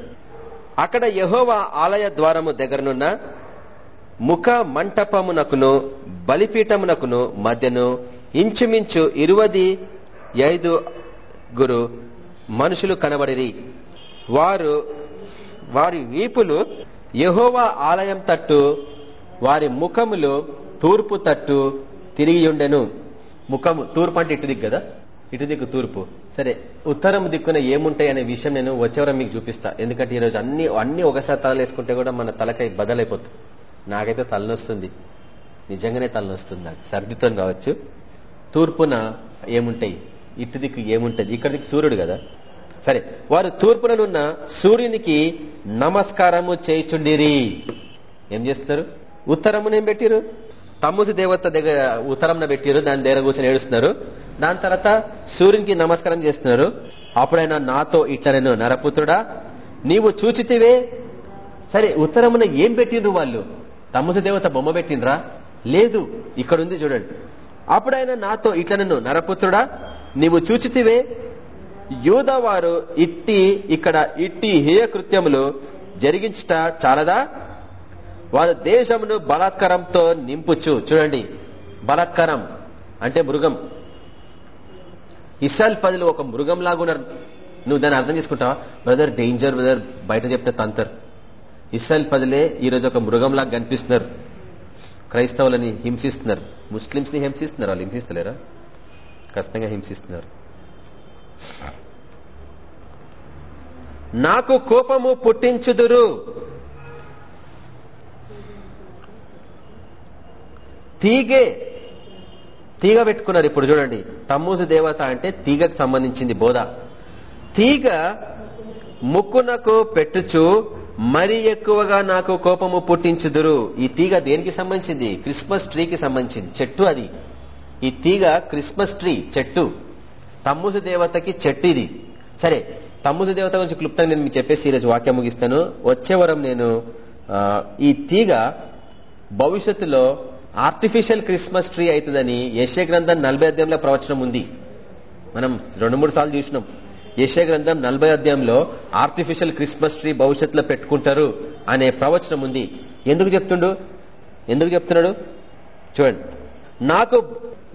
అక్కడ యహోవా ఆలయ ద్వారము దగ్గరనున్న ముఖ మంటపమునకును బలిపీఠమునకును మధ్యను ఇంచుమించు ఇరువది ఐదు గురు మనుషులు కనబడిరి. వారు వారి వీపులు యహోవా ఆలయం తట్టు వారి ముఖములు తూర్పు తట్టు తిరిగియుండెను ముఖము తూర్పు అంటే ఇటు దిక్కు కదా? ఇటు దిక్కు తూర్పు. సరే ఉత్తరం దిక్కున ఏముంటాయి అనే విషయం నేను వచ్చేవరం మీకు చూపిస్తా. ఎందుకంటే ఈరోజు అన్ని అన్ని ఒకసారి తలలేసుకుంటే కూడా మన తలకై బదలైపోతుంది. నాకైతే తలనొస్తుంది. నిజంగానే తలనొస్తుంది నాకు సర్దితో కావచ్చు. తూర్పున ఏముంటాయి? ఇటు దిక్కు ఏముంటది? ఇక్కడ దిక్కు సూర్యుడు కదా? సరే వారు తూర్పుననున్న సూర్యునికి నమస్కారము చేయుచుండిరి. ఏం చేస్తున్నారు? ఉత్తరమునేం పెట్టిరు? తమ్ముసు దేవత దగ్గర ఉత్తరంన పెట్టిరు దాని దగ్గర కూర్చొని ఏడుస్తున్నారు. దాని తర్వాత సూర్యునికి నమస్కారం చేస్తున్నారు. అప్పుడైనా నాతో ఇట్లా నేను నరపుత్రుడా నీవు చూచితివే. సరే ఉత్తరమున ఏం పెట్టిండ్రు వాళ్ళు? తమ్ముసు దేవత బొమ్మ పెట్టిండ్రా? లేదు ఇక్కడుంది చూడండి. అప్పుడైనా నాతో ఇట్లా నన్ను నరపుత్రుడా నీవు చూచితివే? యూదవారు ఇట్టి ఇక్కడ ఇట్టి హేయ కృత్యములు జరిగించట చాలదా? వారు దేశమును బలాత్కారంతో నింపుచు. చూడండి బలాత్కారం అంటే మృగం. ఇస్రాయల్ పదులు ఒక మృగం లాగున్నారు నువ్వు దాన్ని అర్థం చేసుకుంటావా? బ్రదర్ డేంజర్ బ్రదర్ బయట చెప్తే తంతర్. ఇస్రాయల్ ప్రజలే ఈరోజు ఒక మృగంలాగా కనిపిస్తున్నారు. క్రైస్తవులని హింసిస్తున్నారు. ముస్లింస్ని హింసిస్తున్నారు. వాళ్ళు హింసిస్తలేరా? ఖచ్చితంగా హింసిస్తున్నారు. నాకు కోపము పుట్టించుదురు. తీగే తీగ పెట్టుకున్నారు ఇప్పుడు చూడండి. తమ్మూసు దేవత అంటే తీగకు సంబంధించింది బోధ. తీగ ముక్కునకు పెట్టుచు మరి ఎక్కువగా నాకు కోపము పుట్టించుదురు. ఈ తీగ దేనికి సంబంధించింది? క్రిస్మస్ ట్రీకి సంబంధించింది. చెట్టు అది. ఈ తీగ క్రిస్మస్ ట్రీ చెట్టు. తమ్ముసు దేవతకి చెట్టు ఇది. సరే తమ్ముసు దేవత గురించి క్లుప్తంగా నేను మీకు చెప్పేసి ఈరోజు వాక్యం ముగిస్తాను. వచ్చే వరం నేను ఈ తీగ భవిష్యత్తులో ఆర్టిఫిషియల్ క్రిస్మస్ ట్రీ అవుతుందని యశ గ్రంథం నలభై అధ్యాయంలో ప్రవచనం ఉంది. మనం రెండు మూడు సార్లు చూసినాం. యశ గ్రంథం నలభై అధ్యాయంలో ఆర్టిఫిషియల్ క్రిస్మస్ ట్రీ భవిష్యత్తులో పెట్టుకుంటారు అనే ప్రవచనం ఉంది. ఎందుకు చెప్తుండు? ఎందుకు చెప్తున్నాడు? చూడండి. నాకు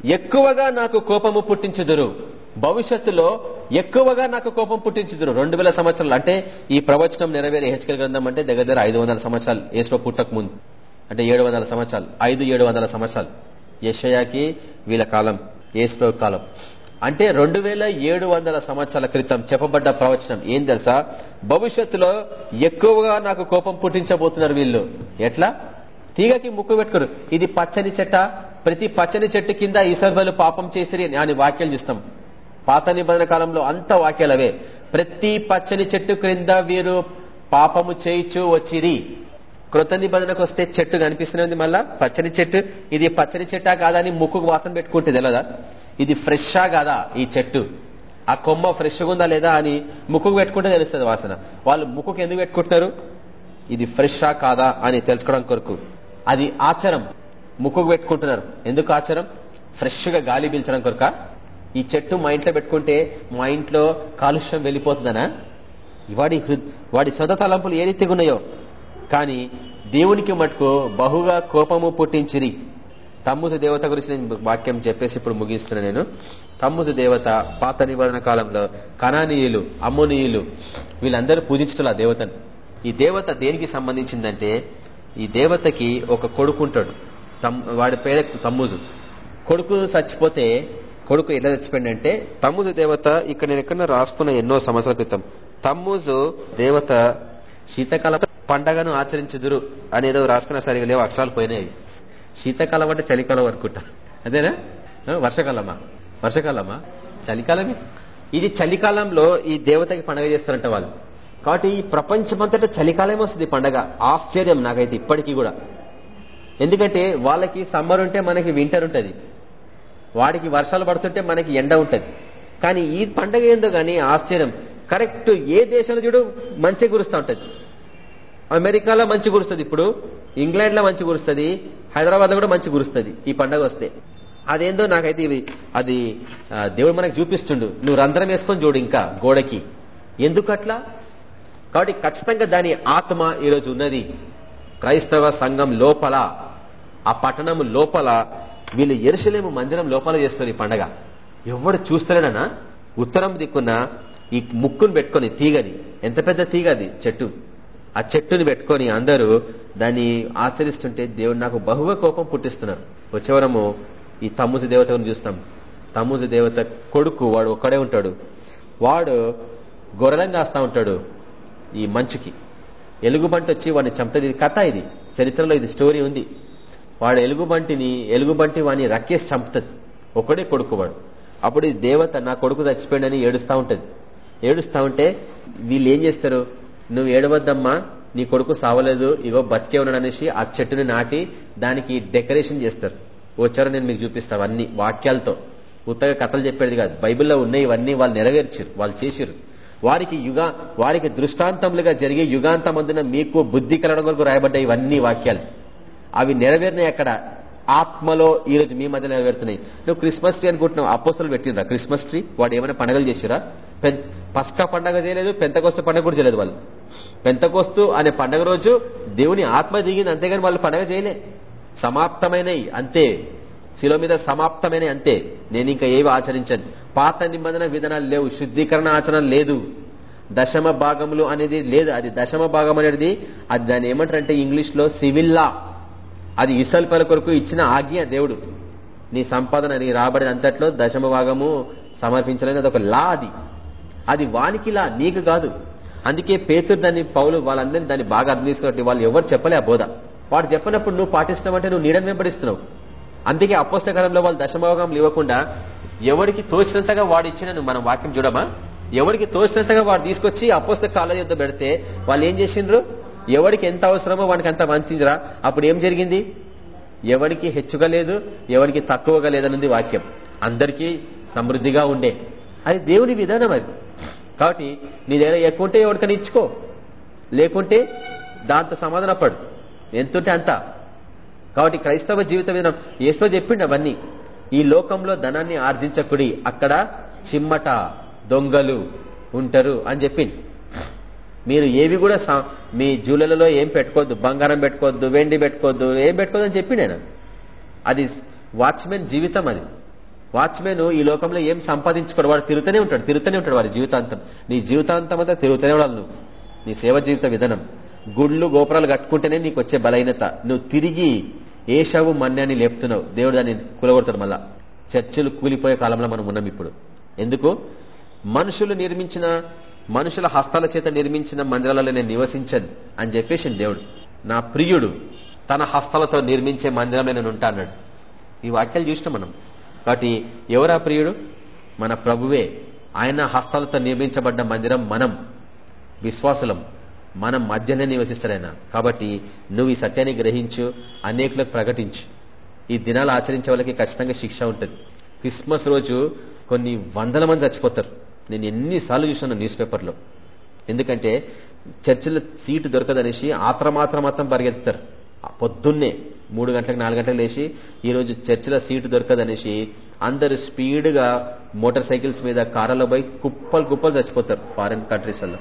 ఎక్కువగా నాకు కోపము పుట్టించుదురు. భవిష్యత్తులో ఎక్కువగా నాకు కోపం పుట్టించదురు. రెండు వేల సంవత్సరాలు అంటే ఈ ప్రవచనం నెరవేరే హెచ్కల్ గ్రంథం అంటే దగ్గర దగ్గర ఐదు వందల సంవత్సరాలు ఏసులో పుట్టక ముందు. అంటే ఏడు వందల సంవత్సరాలు ఐదు ఏడు వందల సంవత్సరాలు. యషయాకి వీళ్ళ కాలం ఏసులో కాలం. అంటే రెండు వేల ఏడు వందల సంవత్సరాల క్రితం చెప్పబడ్డ ప్రవచనం ఏం తెలుసా? భవిష్యత్తులో ఎక్కువగా నాకు కోపం పుట్టించబోతున్నారు వీళ్ళు. ఎట్లా? తీగకి ముక్కు పెట్టుకోరు. ఇది పచ్చని చెట్ట ప్రతి పచ్చని చెట్టు కింద ఈశ్వర్బలు పాపం చేసిరి అని వాక్యాలు చూస్తాం. పాత నిబంధన కాలంలో అంత వాక్యాలవే ప్రతి పచ్చని చెట్టు క్రింద వీరు పాపము చేయిచు వచ్చిరి. కృత నిబంధనకు వస్తే చెట్టు కనిపిస్తుంది మళ్ళా. పచ్చని చెట్టు. ఇది పచ్చని చెట్టా కాదా అని ముక్కుకు వాసన పెట్టుకుంటే తెలదా ఇది ఫ్రెష్షా కాదా ఈ చెట్టు? ఆ కొమ్మ ఫ్రెష్గా ఉందా లేదా అని ముక్కుకు పెట్టుకుంటే తెలుస్తుంది వాసన. వాళ్ళు ముక్కుకు ఎందుకు పెట్టుకుంటున్నారు? ఇది ఫ్రెష్షా కాదా అని తెలుసుకోవడం కొరకు. అది ఆచారం. ముక్కుకు పెట్టుకుంటున్నారు. ఎందుకు ఆచారం ఫ్రెష్గా గాలి పీల్చడం కొరక. ఈ చెట్టు మా ఇంట్లో పెట్టుకుంటే మా ఇంట్లో కాలుష్యం వెళ్ళిపోతుందనా? వాడి వాడి సొంత తలంపులు ఏ రీతిగా ఉన్నాయో. కానీ దేవునికి మటుకు బహుగా కోపము పుట్టించిరి. తమ్ముసు దేవత గురించి నేను వాక్యం చెప్పేసి ఇప్పుడు ముగిస్తున్నా నేను. తమ్ముసు దేవత పాత నిబంధన కాలంలో కణానీయులు అమ్మోనీయులు వీళ్ళందరూ పూజించటం ఆ దేవతను. ఈ దేవత దేనికి సంబంధించిందంటే ఈ దేవతకి ఒక కొడుకుంటాడు వాడి పేరే తమ్ముజు. కొడుకు చచ్చిపోతే కొడుకు ఎలా చచ్చిపోయిందంటే తమ్ముజు దేవత ఇక్కడ నేను ఎక్కడ రాసుకున్న ఎన్నో సంవత్సరాల క్రితం తమ్ముజు దేవత శీతాకాల పండగను ఆచరించుదురు అనేదో రాసుకున్న సరిగా లేవు అక్షరాలు పోయినాయి. శీతాకాలం అంటే చలికాలం అనుకుంటా. అదేనా? వర్షకాలమా? వర్షకాలమా? చలికాలమే. ఇది చలికాలంలో ఈ దేవతకి పండగ చేస్తారంట వాళ్ళు. కాబట్టి ఈ ప్రపంచమంతటా చలికాలమే వస్తుంది పండగ. ఆశ్చర్యం నాకైతే ఇప్పటికీ కూడా. ఎందుకంటే వాళ్ళకి సమ్మర్ ఉంటే మనకి వింటర్ ఉంటుంది. వాడికి వర్షాలు పడుతుంటే మనకి ఎండ ఉంటుంది. కానీ ఈ పండగ ఏందో కానీ ఆశ్చర్యం. కరెక్ట్ ఏ దేశంలో చూడు మంచి కురుస్తూ ఉంటుంది. అమెరికాలో మంచి కురుస్తుంది ఇప్పుడు ఇంగ్లాండ్లో మంచి కురుస్తుంది హైదరాబాద్ కూడా మంచి కురుస్తుంది ఈ పండగ వస్తే. అదేందో నాకైతే ఇవి అది దేవుడు మనకు చూపిస్తుండు. నువ్వు రంధ్రం వేసుకొని చూడు ఇంకా గోడకి. ఎందుకట్లా? కాబట్టి ఖచ్చితంగా దాని ఆత్మ ఈరోజు ఉన్నది. క్రైస్తవ సంఘం లోపల ఆ పట్టణం లోపల వీళ్ళు ఎరుసలేము మందిరం లోపల చేస్తారు ఈ పండగ. ఎవడు చూస్తలేడనా? ఉత్తరం దిక్కున్న ఈ ముక్కును పెట్టుకొని తీగని. ఎంత పెద్ద తీగ అది? చెట్టు. ఆ చెట్టుని పెట్టుకొని అందరూ దాన్ని ఆచరిస్తుంటే దేవుడు నాకు బహుగా కోపం పుట్టిస్తున్నారు. వచ్చేవరము ఈ తమ్ముజు దేవతను చూస్తాం. తమ్ముజు దేవత కొడుకు వాడు ఒక్కడే ఉంటాడు. వాడు గొర్రెలను కాస్తా ఉంటాడు ఈ మంచుకి. ఎలుగుబంటి వచ్చి వాడిని చంపేది ఇది కథ ఇది. చరిత్రలో ఇది స్టోరీ ఉంది. వాడు ఎలుగుబంటిని ఎలుగుబంటి వాడిని రక్కేసి చంపుతుంది. ఒకడే కొడుకు వాడు అప్పుడు ఈ దేవత నా కొడుకు చచ్చిపోయాడని ఏడుస్తూ ఉంటుంది. ఏడుస్తూ ఉంటే వీళ్ళు ఏం చేస్తారు? నువ్వు ఏడవద్దమ్మా నీ కొడుకు సావలేదు ఇగో బతికే ఉన్నాడనేసి ఆ చెట్టుని నాటి దానికి డెకరేషన్ చేస్తారు. వచ్చారో నేను మీకు చూపిస్తాను అన్ని వాక్యాలతో. ఉత్తగా కథలు చెప్పేది కాదు. బైబిల్లో ఉన్నాయి ఇవన్నీ వాళ్ళు నెరవేర్చారు వాళ్ళు చేసిరు వారికి యుగ వారికి దృష్టాంతములుగా జరిగే యుగాంతమందున మీకు బుద్ధి కలడం కొరకు రాయబడ్డ ఇవన్నీ వాక్యాలు. అవి నెరవేరినాయి అక్కడ. ఆత్మలో ఈ రోజు మీ మధ్య నెరవేరుతున్నాయి. నువ్వు క్రిస్మస్ ట్రీ అనుకుంటున్నావు అపోస్తలు పెట్టిందా క్రిస్మస్ ట్రీ వాడు ఏమైనా పండగలు చేసిరా పస్కా పండగ చేయలేదు పెంతకోస్తు పండగ కూడా చేయలేదు వాళ్ళు. పెంతకోస్తు అనే పండగ రోజు దేవుని ఆత్మ దిగింది అంతేగాని వాళ్ళు పండగ చేయలే. సమాప్తమైనవి అంతే. శిలో మీద సమాప్తమైన అంతే. నేను ఇంకా ఏవి ఆచరించను. పాత నిబంధన విధానాలు లేవు శుద్ధీకరణ ఆచరణ లేదు. దశమ భాగములు అనేది లేదు. అది దశమ భాగం అనేది అది దాన్ని ఏమంటారంటే ఇంగ్లీష్లో. సివిల్లా అది ఇసల్పల కొరకు ఇచ్చిన ఆజ్ఞ దేవుడు. నీ సంపాదన నీ రాబడి అంతట్లో దశమ భాగము సమర్పించలేదు అది ఒక లా అది. అది వానికి లా నీకు కాదు. అందుకే పేతురు దాన్ని పౌలు వాళ్ళందరినీ దాన్ని బాగా అర్థం తీసుకున్నట్టు వాళ్ళు ఎవరు చెప్పలే ఆ బోధ. వాడు చెప్పినప్పుడు నువ్వు పాటిస్తున్నావంటే నువ్వు నీడని వెంబడిస్తున్నావు. అందుకే అపోస్త కాలంలో వాళ్ళు దశమభాగం ఇవ్వకుండా ఎవరికి తోచినంతగా వాడు ఇచ్చిన మనం వాక్యం చూడమా? ఎవరికి తోచినంతగా వాడు తీసుకొచ్చి అపోస్త కాల యుద్ధ పెడితే వాళ్ళు ఏం చేసిండ్రు? ఎవరికి ఎంత అవసరమో వానికి అంత వంచరా అప్పుడు ఏం జరిగింది? ఎవరికి హెచ్చుగా లేదు ఎవరికి తక్కువగా లేదన్నది వాక్యం. అందరికీ సమృద్ధిగా ఉండే. అది దేవుని విధానం అది. కాబట్టి నీ దగ్గర ఎక్కువ ఉంటే ఎవరికైనా ఇచ్చుకో. లేకుంటే దాంతో సమాధాన పడు. ఎంతుంటే అంత. కాబట్టి క్రైస్తవ జీవిత విధానం. ఏసో చెప్పిండు అవన్నీ. ఈ లోకంలో ధనాన్ని ఆర్జించకుడి అక్కడ చిమ్మట దొంగలు ఉంటారు అని చెప్పింది మీరు ఏవి కూడా మీ జూలలలో ఏం పెట్టుకోవద్దు బంగారం పెట్టుకోవద్దు వెండి పెట్టుకోవద్దు ఏం పెట్టుకోవద్దు అని చెప్పి నేను. అది వాచ్మెన్ జీవితం అది. వాచ్మెన్ ఈ లోకంలో ఏం సంపాదించుకోడు వాడు తిరుగుతూనే ఉంటాడు తిరుగుతూనే ఉంటాడు వాడి జీవితాంతం. నీ జీవితాంతం అంతా తిరుగుతూనే ఉండాలి నువ్వు. నీ సేవ జీవిత విధానం. గుళ్ళు గోపురాలు కట్టుకుంటేనే నీకు వచ్చే బలహీనత. నువ్వు తిరిగి ఏషావు మన్యాన్ని లేపుతున్నావు. దేవుడు దాన్ని కూలగొడతాడు మళ్ళా. చర్చలు కూలిపోయే కాలంలో మనం ఉన్నాం ఇప్పుడు. ఎందుకు? మనుషులు నిర్మించిన మనుషుల హస్తాల చేత నిర్మించిన మందిరాలలో నేను నివసించను అని చెప్పేసి దేవుడు నా ప్రియుడు తన హస్తాలతో నిర్మించే మందిరంలో నేను ఉంటా అన్నాడు. ఈ వాక్యాలు చూసినాం మనం. కాబట్టి ఎవరా ప్రియుడు? మన ప్రభువే. ఆయన హస్తాలతో నిర్మించబడ్డ మందిరం మనం. విశ్వాసులం. మనం మధ్యనే నివసిస్తారైనా కాబట్టి నువ్వు ఈ సత్యాన్ని గ్రహించు అనేకులకు ప్రకటించు. ఈ దినాలు ఆచరించే వాళ్ళకి ఖచ్చితంగా శిక్ష ఉంటుంది. క్రిస్మస్ రోజు కొన్ని వందల మంది చచ్చిపోతారు. నేను ఎన్నిసార్లు చూసాను న్యూస్ పేపర్లో. ఎందుకంటే చర్చిలో సీటు దొరకదనేసి ఆత్రమాత్రం మాత్రం పరిగెత్తారు పొద్దున్నే మూడు గంటలకు నాలుగు గంటలకు లేచి ఈరోజు చర్చిలో సీటు దొరకదనేసి అందరు స్పీడ్గా మోటార్ సైకిల్స్ మీద కార్లలో పోయి కుప్పలు కుప్పలు చచ్చిపోతారు ఫారిన్ కంట్రీస్లో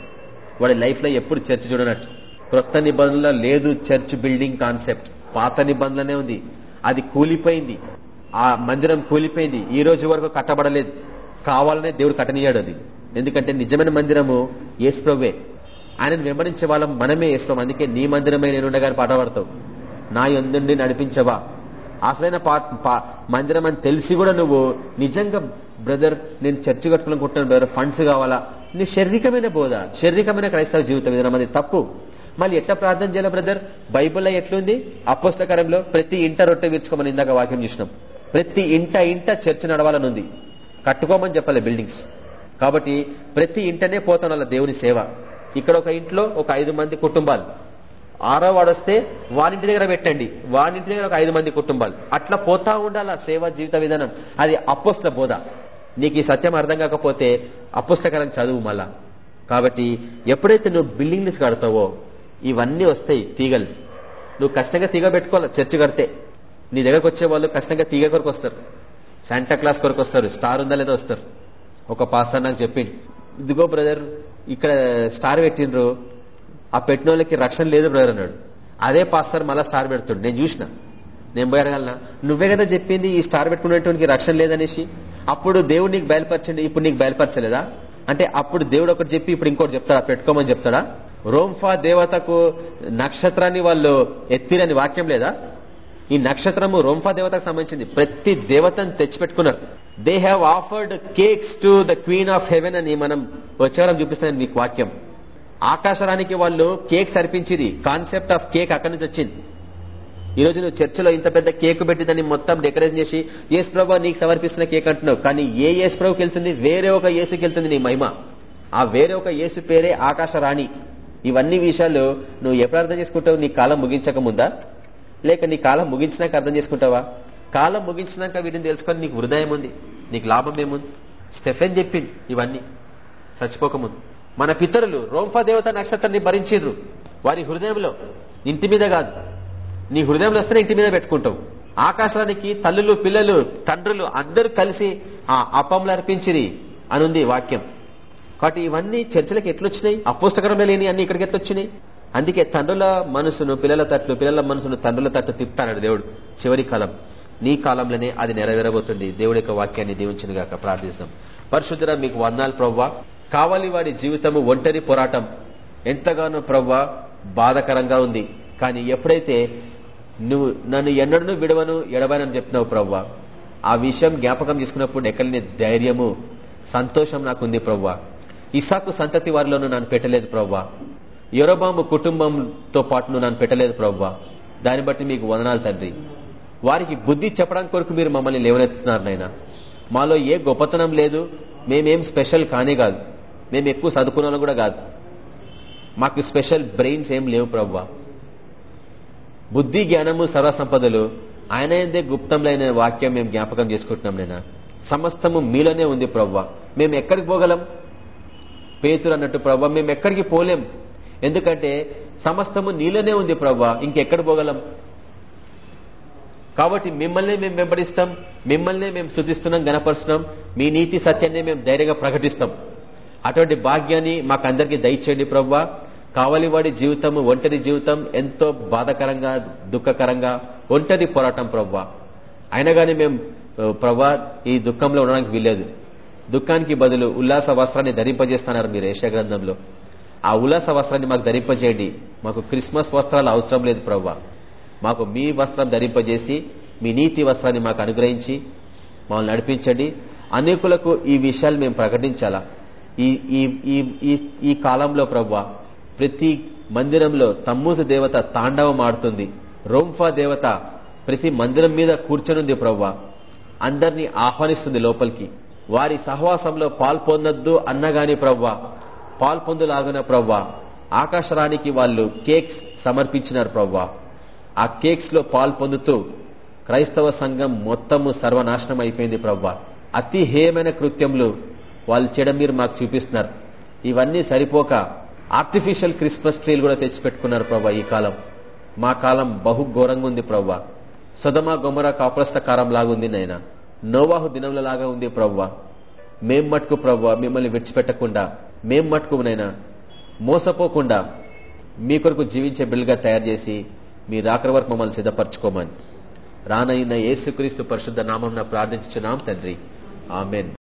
వాడి లైఫ్లో ఎప్పుడు చర్చ్ చూడనట్టు. క్రొత్త నిబంధనలో లేదు చర్చ్ బిల్డింగ్ కాన్సెప్ట్. పాత నిబంధనలనే ఉంది. అది కూలిపోయింది. ఆ మందిరం కూలిపోయింది. ఈ రోజు వరకు కట్టబడలేదు. కావాలనే దేవుడు కట్టనీయాడు అది. ఎందుకంటే నిజమైన మందిరము ఏసుప్రవ్వే ఆయనను వెంబడించే వాళ్ళం మనమే వేసుకోం అందుకే నీ మందిరమే నేనుండగాని పాట పడతావు. నా ఎందుండి నడిపించవా? అసలైన మందిరం అని తెలిసి కూడా నువ్వు నిజంగా బ్రదర్ నేను చర్చి కట్టుకోవాలనుకుంటున్నాను బ్రదర్ ఫండ్స్ కావాలా? నీ శారీరకమైన బోధ శారీరకమైన క్రైస్తవ జీవితం విధానం అది తప్పు. మళ్ళీ ఎట్లా ప్రార్థన చేయాలి బ్రదర్? బైబుల్లో ఎట్లుంది? అపోస్తకరంలో ప్రతి ఇంట రొట్టె విరుచుకోమని ఇందాక వాక్యం చూసినాం. ప్రతి ఇంట ఇంట చర్చ నడవాలనుంది. కట్టుకోమని చెప్పాలి బిల్డింగ్స్ కాబట్టి ప్రతి ఇంటనే పోతాను దేవుని సేవ. ఇక్కడ ఒక ఇంట్లో ఒక ఐదు మంది కుటుంబాలు. ఆరో వస్తే వాడింటి దగ్గర పెట్టండి. వాడింటి దగ్గర ఒక ఐదు మంది కుటుంబాలు. అట్లా పోతా ఉండాలి సేవ జీవిత విధానం? అది అపోస్ల బోధ. నీకు ఈ సత్యం అర్థం కాకపోతే అపుస్తకాలను చదువు మళ్ళా. కాబట్టి ఎప్పుడైతే నువ్వు బిల్డింగ్స్ కడతావో ఇవన్నీ వస్తాయి తీగలు. నువ్వు కష్టంగా తీగ పెట్టుకోవాలి? చర్చి కడితే. నీ దగ్గరకు వచ్చే వాళ్ళు కష్టంగా తీగ కొరకు వస్తారు. శాంటా క్లాస్ కొరకు వస్తారు. స్టార్ ఉందా లేదా వస్తారు. ఒక పాస్టర్ నాకు చెప్పింది ఇదిగో బ్రదర్ ఇక్కడ స్టార్ పెట్టినరు ఆ పెట్టిన వాళ్ళకి రక్షణ లేదు బ్రదర్ అన్నాడు. అదే పాస్టర్ మళ్ళా స్టార్ పెడుతుంది నేను చూసిన. నేను పోయి అడగలనా? నువ్వే కదా చెప్పింది ఈ స్టార్ పెట్టుకునేటువంటి రక్షణ లేదనేసి. అప్పుడు దేవుడు నీకు బయలుపరచండి. ఇప్పుడు నీకు బయలుపరచలేదా? అంటే అప్పుడు దేవుడు ఒకటి చెప్పి ఇప్పుడు ఇంకోటి చెప్తాడా? పెట్టుకోమని చెప్తాడా? రోంఫా దేవతకు నక్షత్రాన్ని వాళ్ళు ఎత్తిరని వాక్యం లేదా? ఈ నక్షత్రము రోంఫా దేవతకు సంబంధించింది. ప్రతి దేవతను తెచ్చిపెట్టుకున్నారు. They have offered cakes to the Queen of Heaven అని మనం వచ్చేవారం చూపిస్తాను మీకు వాక్యం. ఆకాశరానికి వాళ్ళు కేక్ సరిపించింది కాన్సెప్ట్ ఆఫ్ కేక్ అక్కడి నుంచి వచ్చింది. ఈ రోజు నువ్వు చర్చిలో ఇంత పెద్ద కేక్ పెట్టి దాన్ని మొత్తం డెకరేషన్ చేసి యేసు ప్రభు నీకు సమర్పిస్తున్న కేక్ అంటున్నావు. కానీ ఏ యేసు ప్రభుకి వెళ్తుంది? వేరే ఒక ఏసుకి వెళ్తుంది నీ మహిమ. ఆ వేరే ఒక ఏసు పేరే ఆకాశ రాణి. ఇవన్నీ విషయాలు నువ్వు ఎప్పుడు అర్థం చేసుకుంటావు? నీ కాలం ముగించక ముందా? లేక నీ కాలం ముగించినాక అర్థం చేసుకుంటావా? కాలం ముగించినాక వీటిని తెలుసుకొని నీకు హృదయం ఉంది నీకు లాభం ఏముంది? స్టెఫెన్ చెప్పింది ఇవన్నీ. చచ్చిపోకముందు. మన పితరులు రోంఫా దేవత నక్షత్రాన్ని భరించిర్రు. వారి హృదయంలో ఇంటి మీద కాదు. నీ హృదయంలో వస్తేనే ఇంటి మీద పెట్టుకుంటావు. ఆకాశానికి తల్లులు పిల్లలు తండ్రులు అందరూ కలిసి ఆ అప్పంలు అర్పించిరి అనుంది వాక్యం. కాబట్టి ఇవన్నీ చర్చలకు ఎట్లొచ్చినాయి? అపుస్తకరంలో లేని అన్ని ఇక్కడికి ఎట్లొచ్చినాయి? అందుకే తండ్రుల మనసును పిల్లల తట్లు పిల్లల మనసును తండ్రుల తట్టు తిప్పుతాడు దేవుడు. చివరి కాలం. నీ కాలంలోనే అది నెరవేరబోతుంది. దేవుడి యొక్క వాక్యాన్ని దీవించిన గాక ప్రార్థిస్తాం పరిశుద్ధ మీకు వందాలు ప్రవ్వా. కావాలి వాడి జీవితము ఒంటరి పోరాటం. ఎంతగానో ప్రవ్వా బాధకరంగా ఉంది. కానీ ఎప్పుడైతే నువ్వు నన్ను ఎన్నడను విడవను ఎడవనని చెప్తున్నావు ప్రవ్వా ఆ విషయం జ్ఞాపకం చేసుకున్నప్పుడు ఎక్కడిని ధైర్యము సంతోషం నాకుంది ప్రవ్వా. ఇసాకు సంతతి వారిలోనూ నన్ను పెట్టలేదు ప్రవ్వా. యొరబాము కుటుంబంతో పాటు నన్ను పెట్టలేదు ప్రవ్వా. దాన్ని బట్టి మీకు వదనాలు తండ్రి. వారికి బుద్ధి చెప్పడానికి కొరకు మీరు మమ్మల్ని లేవనెత్తున్నారు నాయన. మాలో ఏ గొప్పతనం లేదు మేమేం స్పెషల్ కానే కాదు. మేము ఎక్కువ చదువుకున్న కూడా కాదు. మాకు స్పెషల్ బ్రెయిన్స్ ఏం లేవు ప్రవ్వా. బుద్ధి జ్ఞానము సర్వసంపదలు ఆయన ఏందే గుప్తంలైన వాక్యం మేము జ్ఞాపకం చేసుకుంటున్నాం నేను సమస్తము మీలోనే ఉంది ప్రవ్వ. మేము ఎక్కడికి పోగలం? పేతురు అన్నట్టు ప్రవ్వ మేము ఎక్కడికి పోలేం? ఎందుకంటే సమస్తము నీలోనే ఉంది ప్రవ్వ ఇంకెక్కడ పోగలం? కాబట్టి మిమ్మల్ని మేము వెంబడిస్తాం మిమ్మల్ని మేము శుద్ధిస్తున్నాం గనపరుస్తున్నాం మీ నీతి సత్యాన్ని మేము ధైర్యంగా ప్రకటిస్తాం. అటువంటి భాగ్యాన్ని మాకందరికీ దయచేయండి ప్రవ్వా కావలివాడి జీవితము ఒంటరి జీవితం ఎంతో బాధకరంగా దుఃఖకరంగా ఒంటరి పోరాటం ప్రవ్వా అయినా కానీ మేము ప్రవ్వా ఈ దుఃఖంలో ఉండడానికి వీల్లేదు. దుఃఖానికి బదులు ఉల్లాస వస్త్రాన్ని ధరింపజేస్తున్నారు మీరు గ్రంథంలో. ఆ ఉల్లాస వస్త్రాన్ని మాకు ధరింపజేయండి. మాకు క్రిస్మస్ వస్త్రాలు అవసరం లేదు ప్రవ్వ. మాకు మీ వస్త్రం ధరింపజేసి మీ నీతి వస్త్రాన్ని మాకు అనుగ్రహించి మమ్మల్ని నడిపించండి. అనేకులకు ఈ విషయాలు మేము ప్రకటించాలా. ఈ ఈ కాలంలో ప్రవ్వ ప్రతి మందిరంలో తమ్మూసు దేవత తాండవం ఆడుతుంది. రోంఫా దేవత ప్రతి మందిరం మీద కూర్చొనుంది ప్రవ్వ. అందరినీ ఆహ్వానిస్తుంది లోపలికి. వారి సహవాసంలో పాల్పొందొద్దు అన్నగాని ప్రవ్వా. పాల్పొందులాగున ప్రవ్వా. ఆకాశరానికి వాళ్ళు కేక్స్ సమర్పించినారు ప్రవ్వా. ఆ కేక్స్లో పాల్పొందుతూ క్రైస్తవ సంఘం మొత్తము సర్వనాశనం అయిపోయింది ప్రవ్వా. అతి హేయమైన కృత్యములు వాళ్ళు చేయడం మీరు మాకు చూపిస్తున్నారు. ఇవన్నీ సరిపోక ఆర్టిఫిషియల్ క్రిస్మస్ ట్రీలు కూడా తెచ్చిపెట్టుకున్నారు ప్రవ్వా ఈ కాలం. మా కాలం బహు ఘోరంగా ఉంది ప్రవ్వా. సుధమ గొమర కాపురస్తకారం లాగుంది నాయన. నోవాహు దినముల లాగా ఉంది ప్రవ్వా. మేం మటుకు ప్రవ్వా మిమ్మల్ని విడిచిపెట్టకుండా మేం మటుకు నైనా మోసపోకుండా మీ కొరకు జీవించే బిల్లుగా తయారు చేసి మీ రాకర వరకు మమ్మల్ని సిద్ధపరచుకోమని. రానైన యేసుక్రీస్తు పరిశుద్ధ నామం ప్రార్థించున్నాం తండ్రి. ఆమెన్.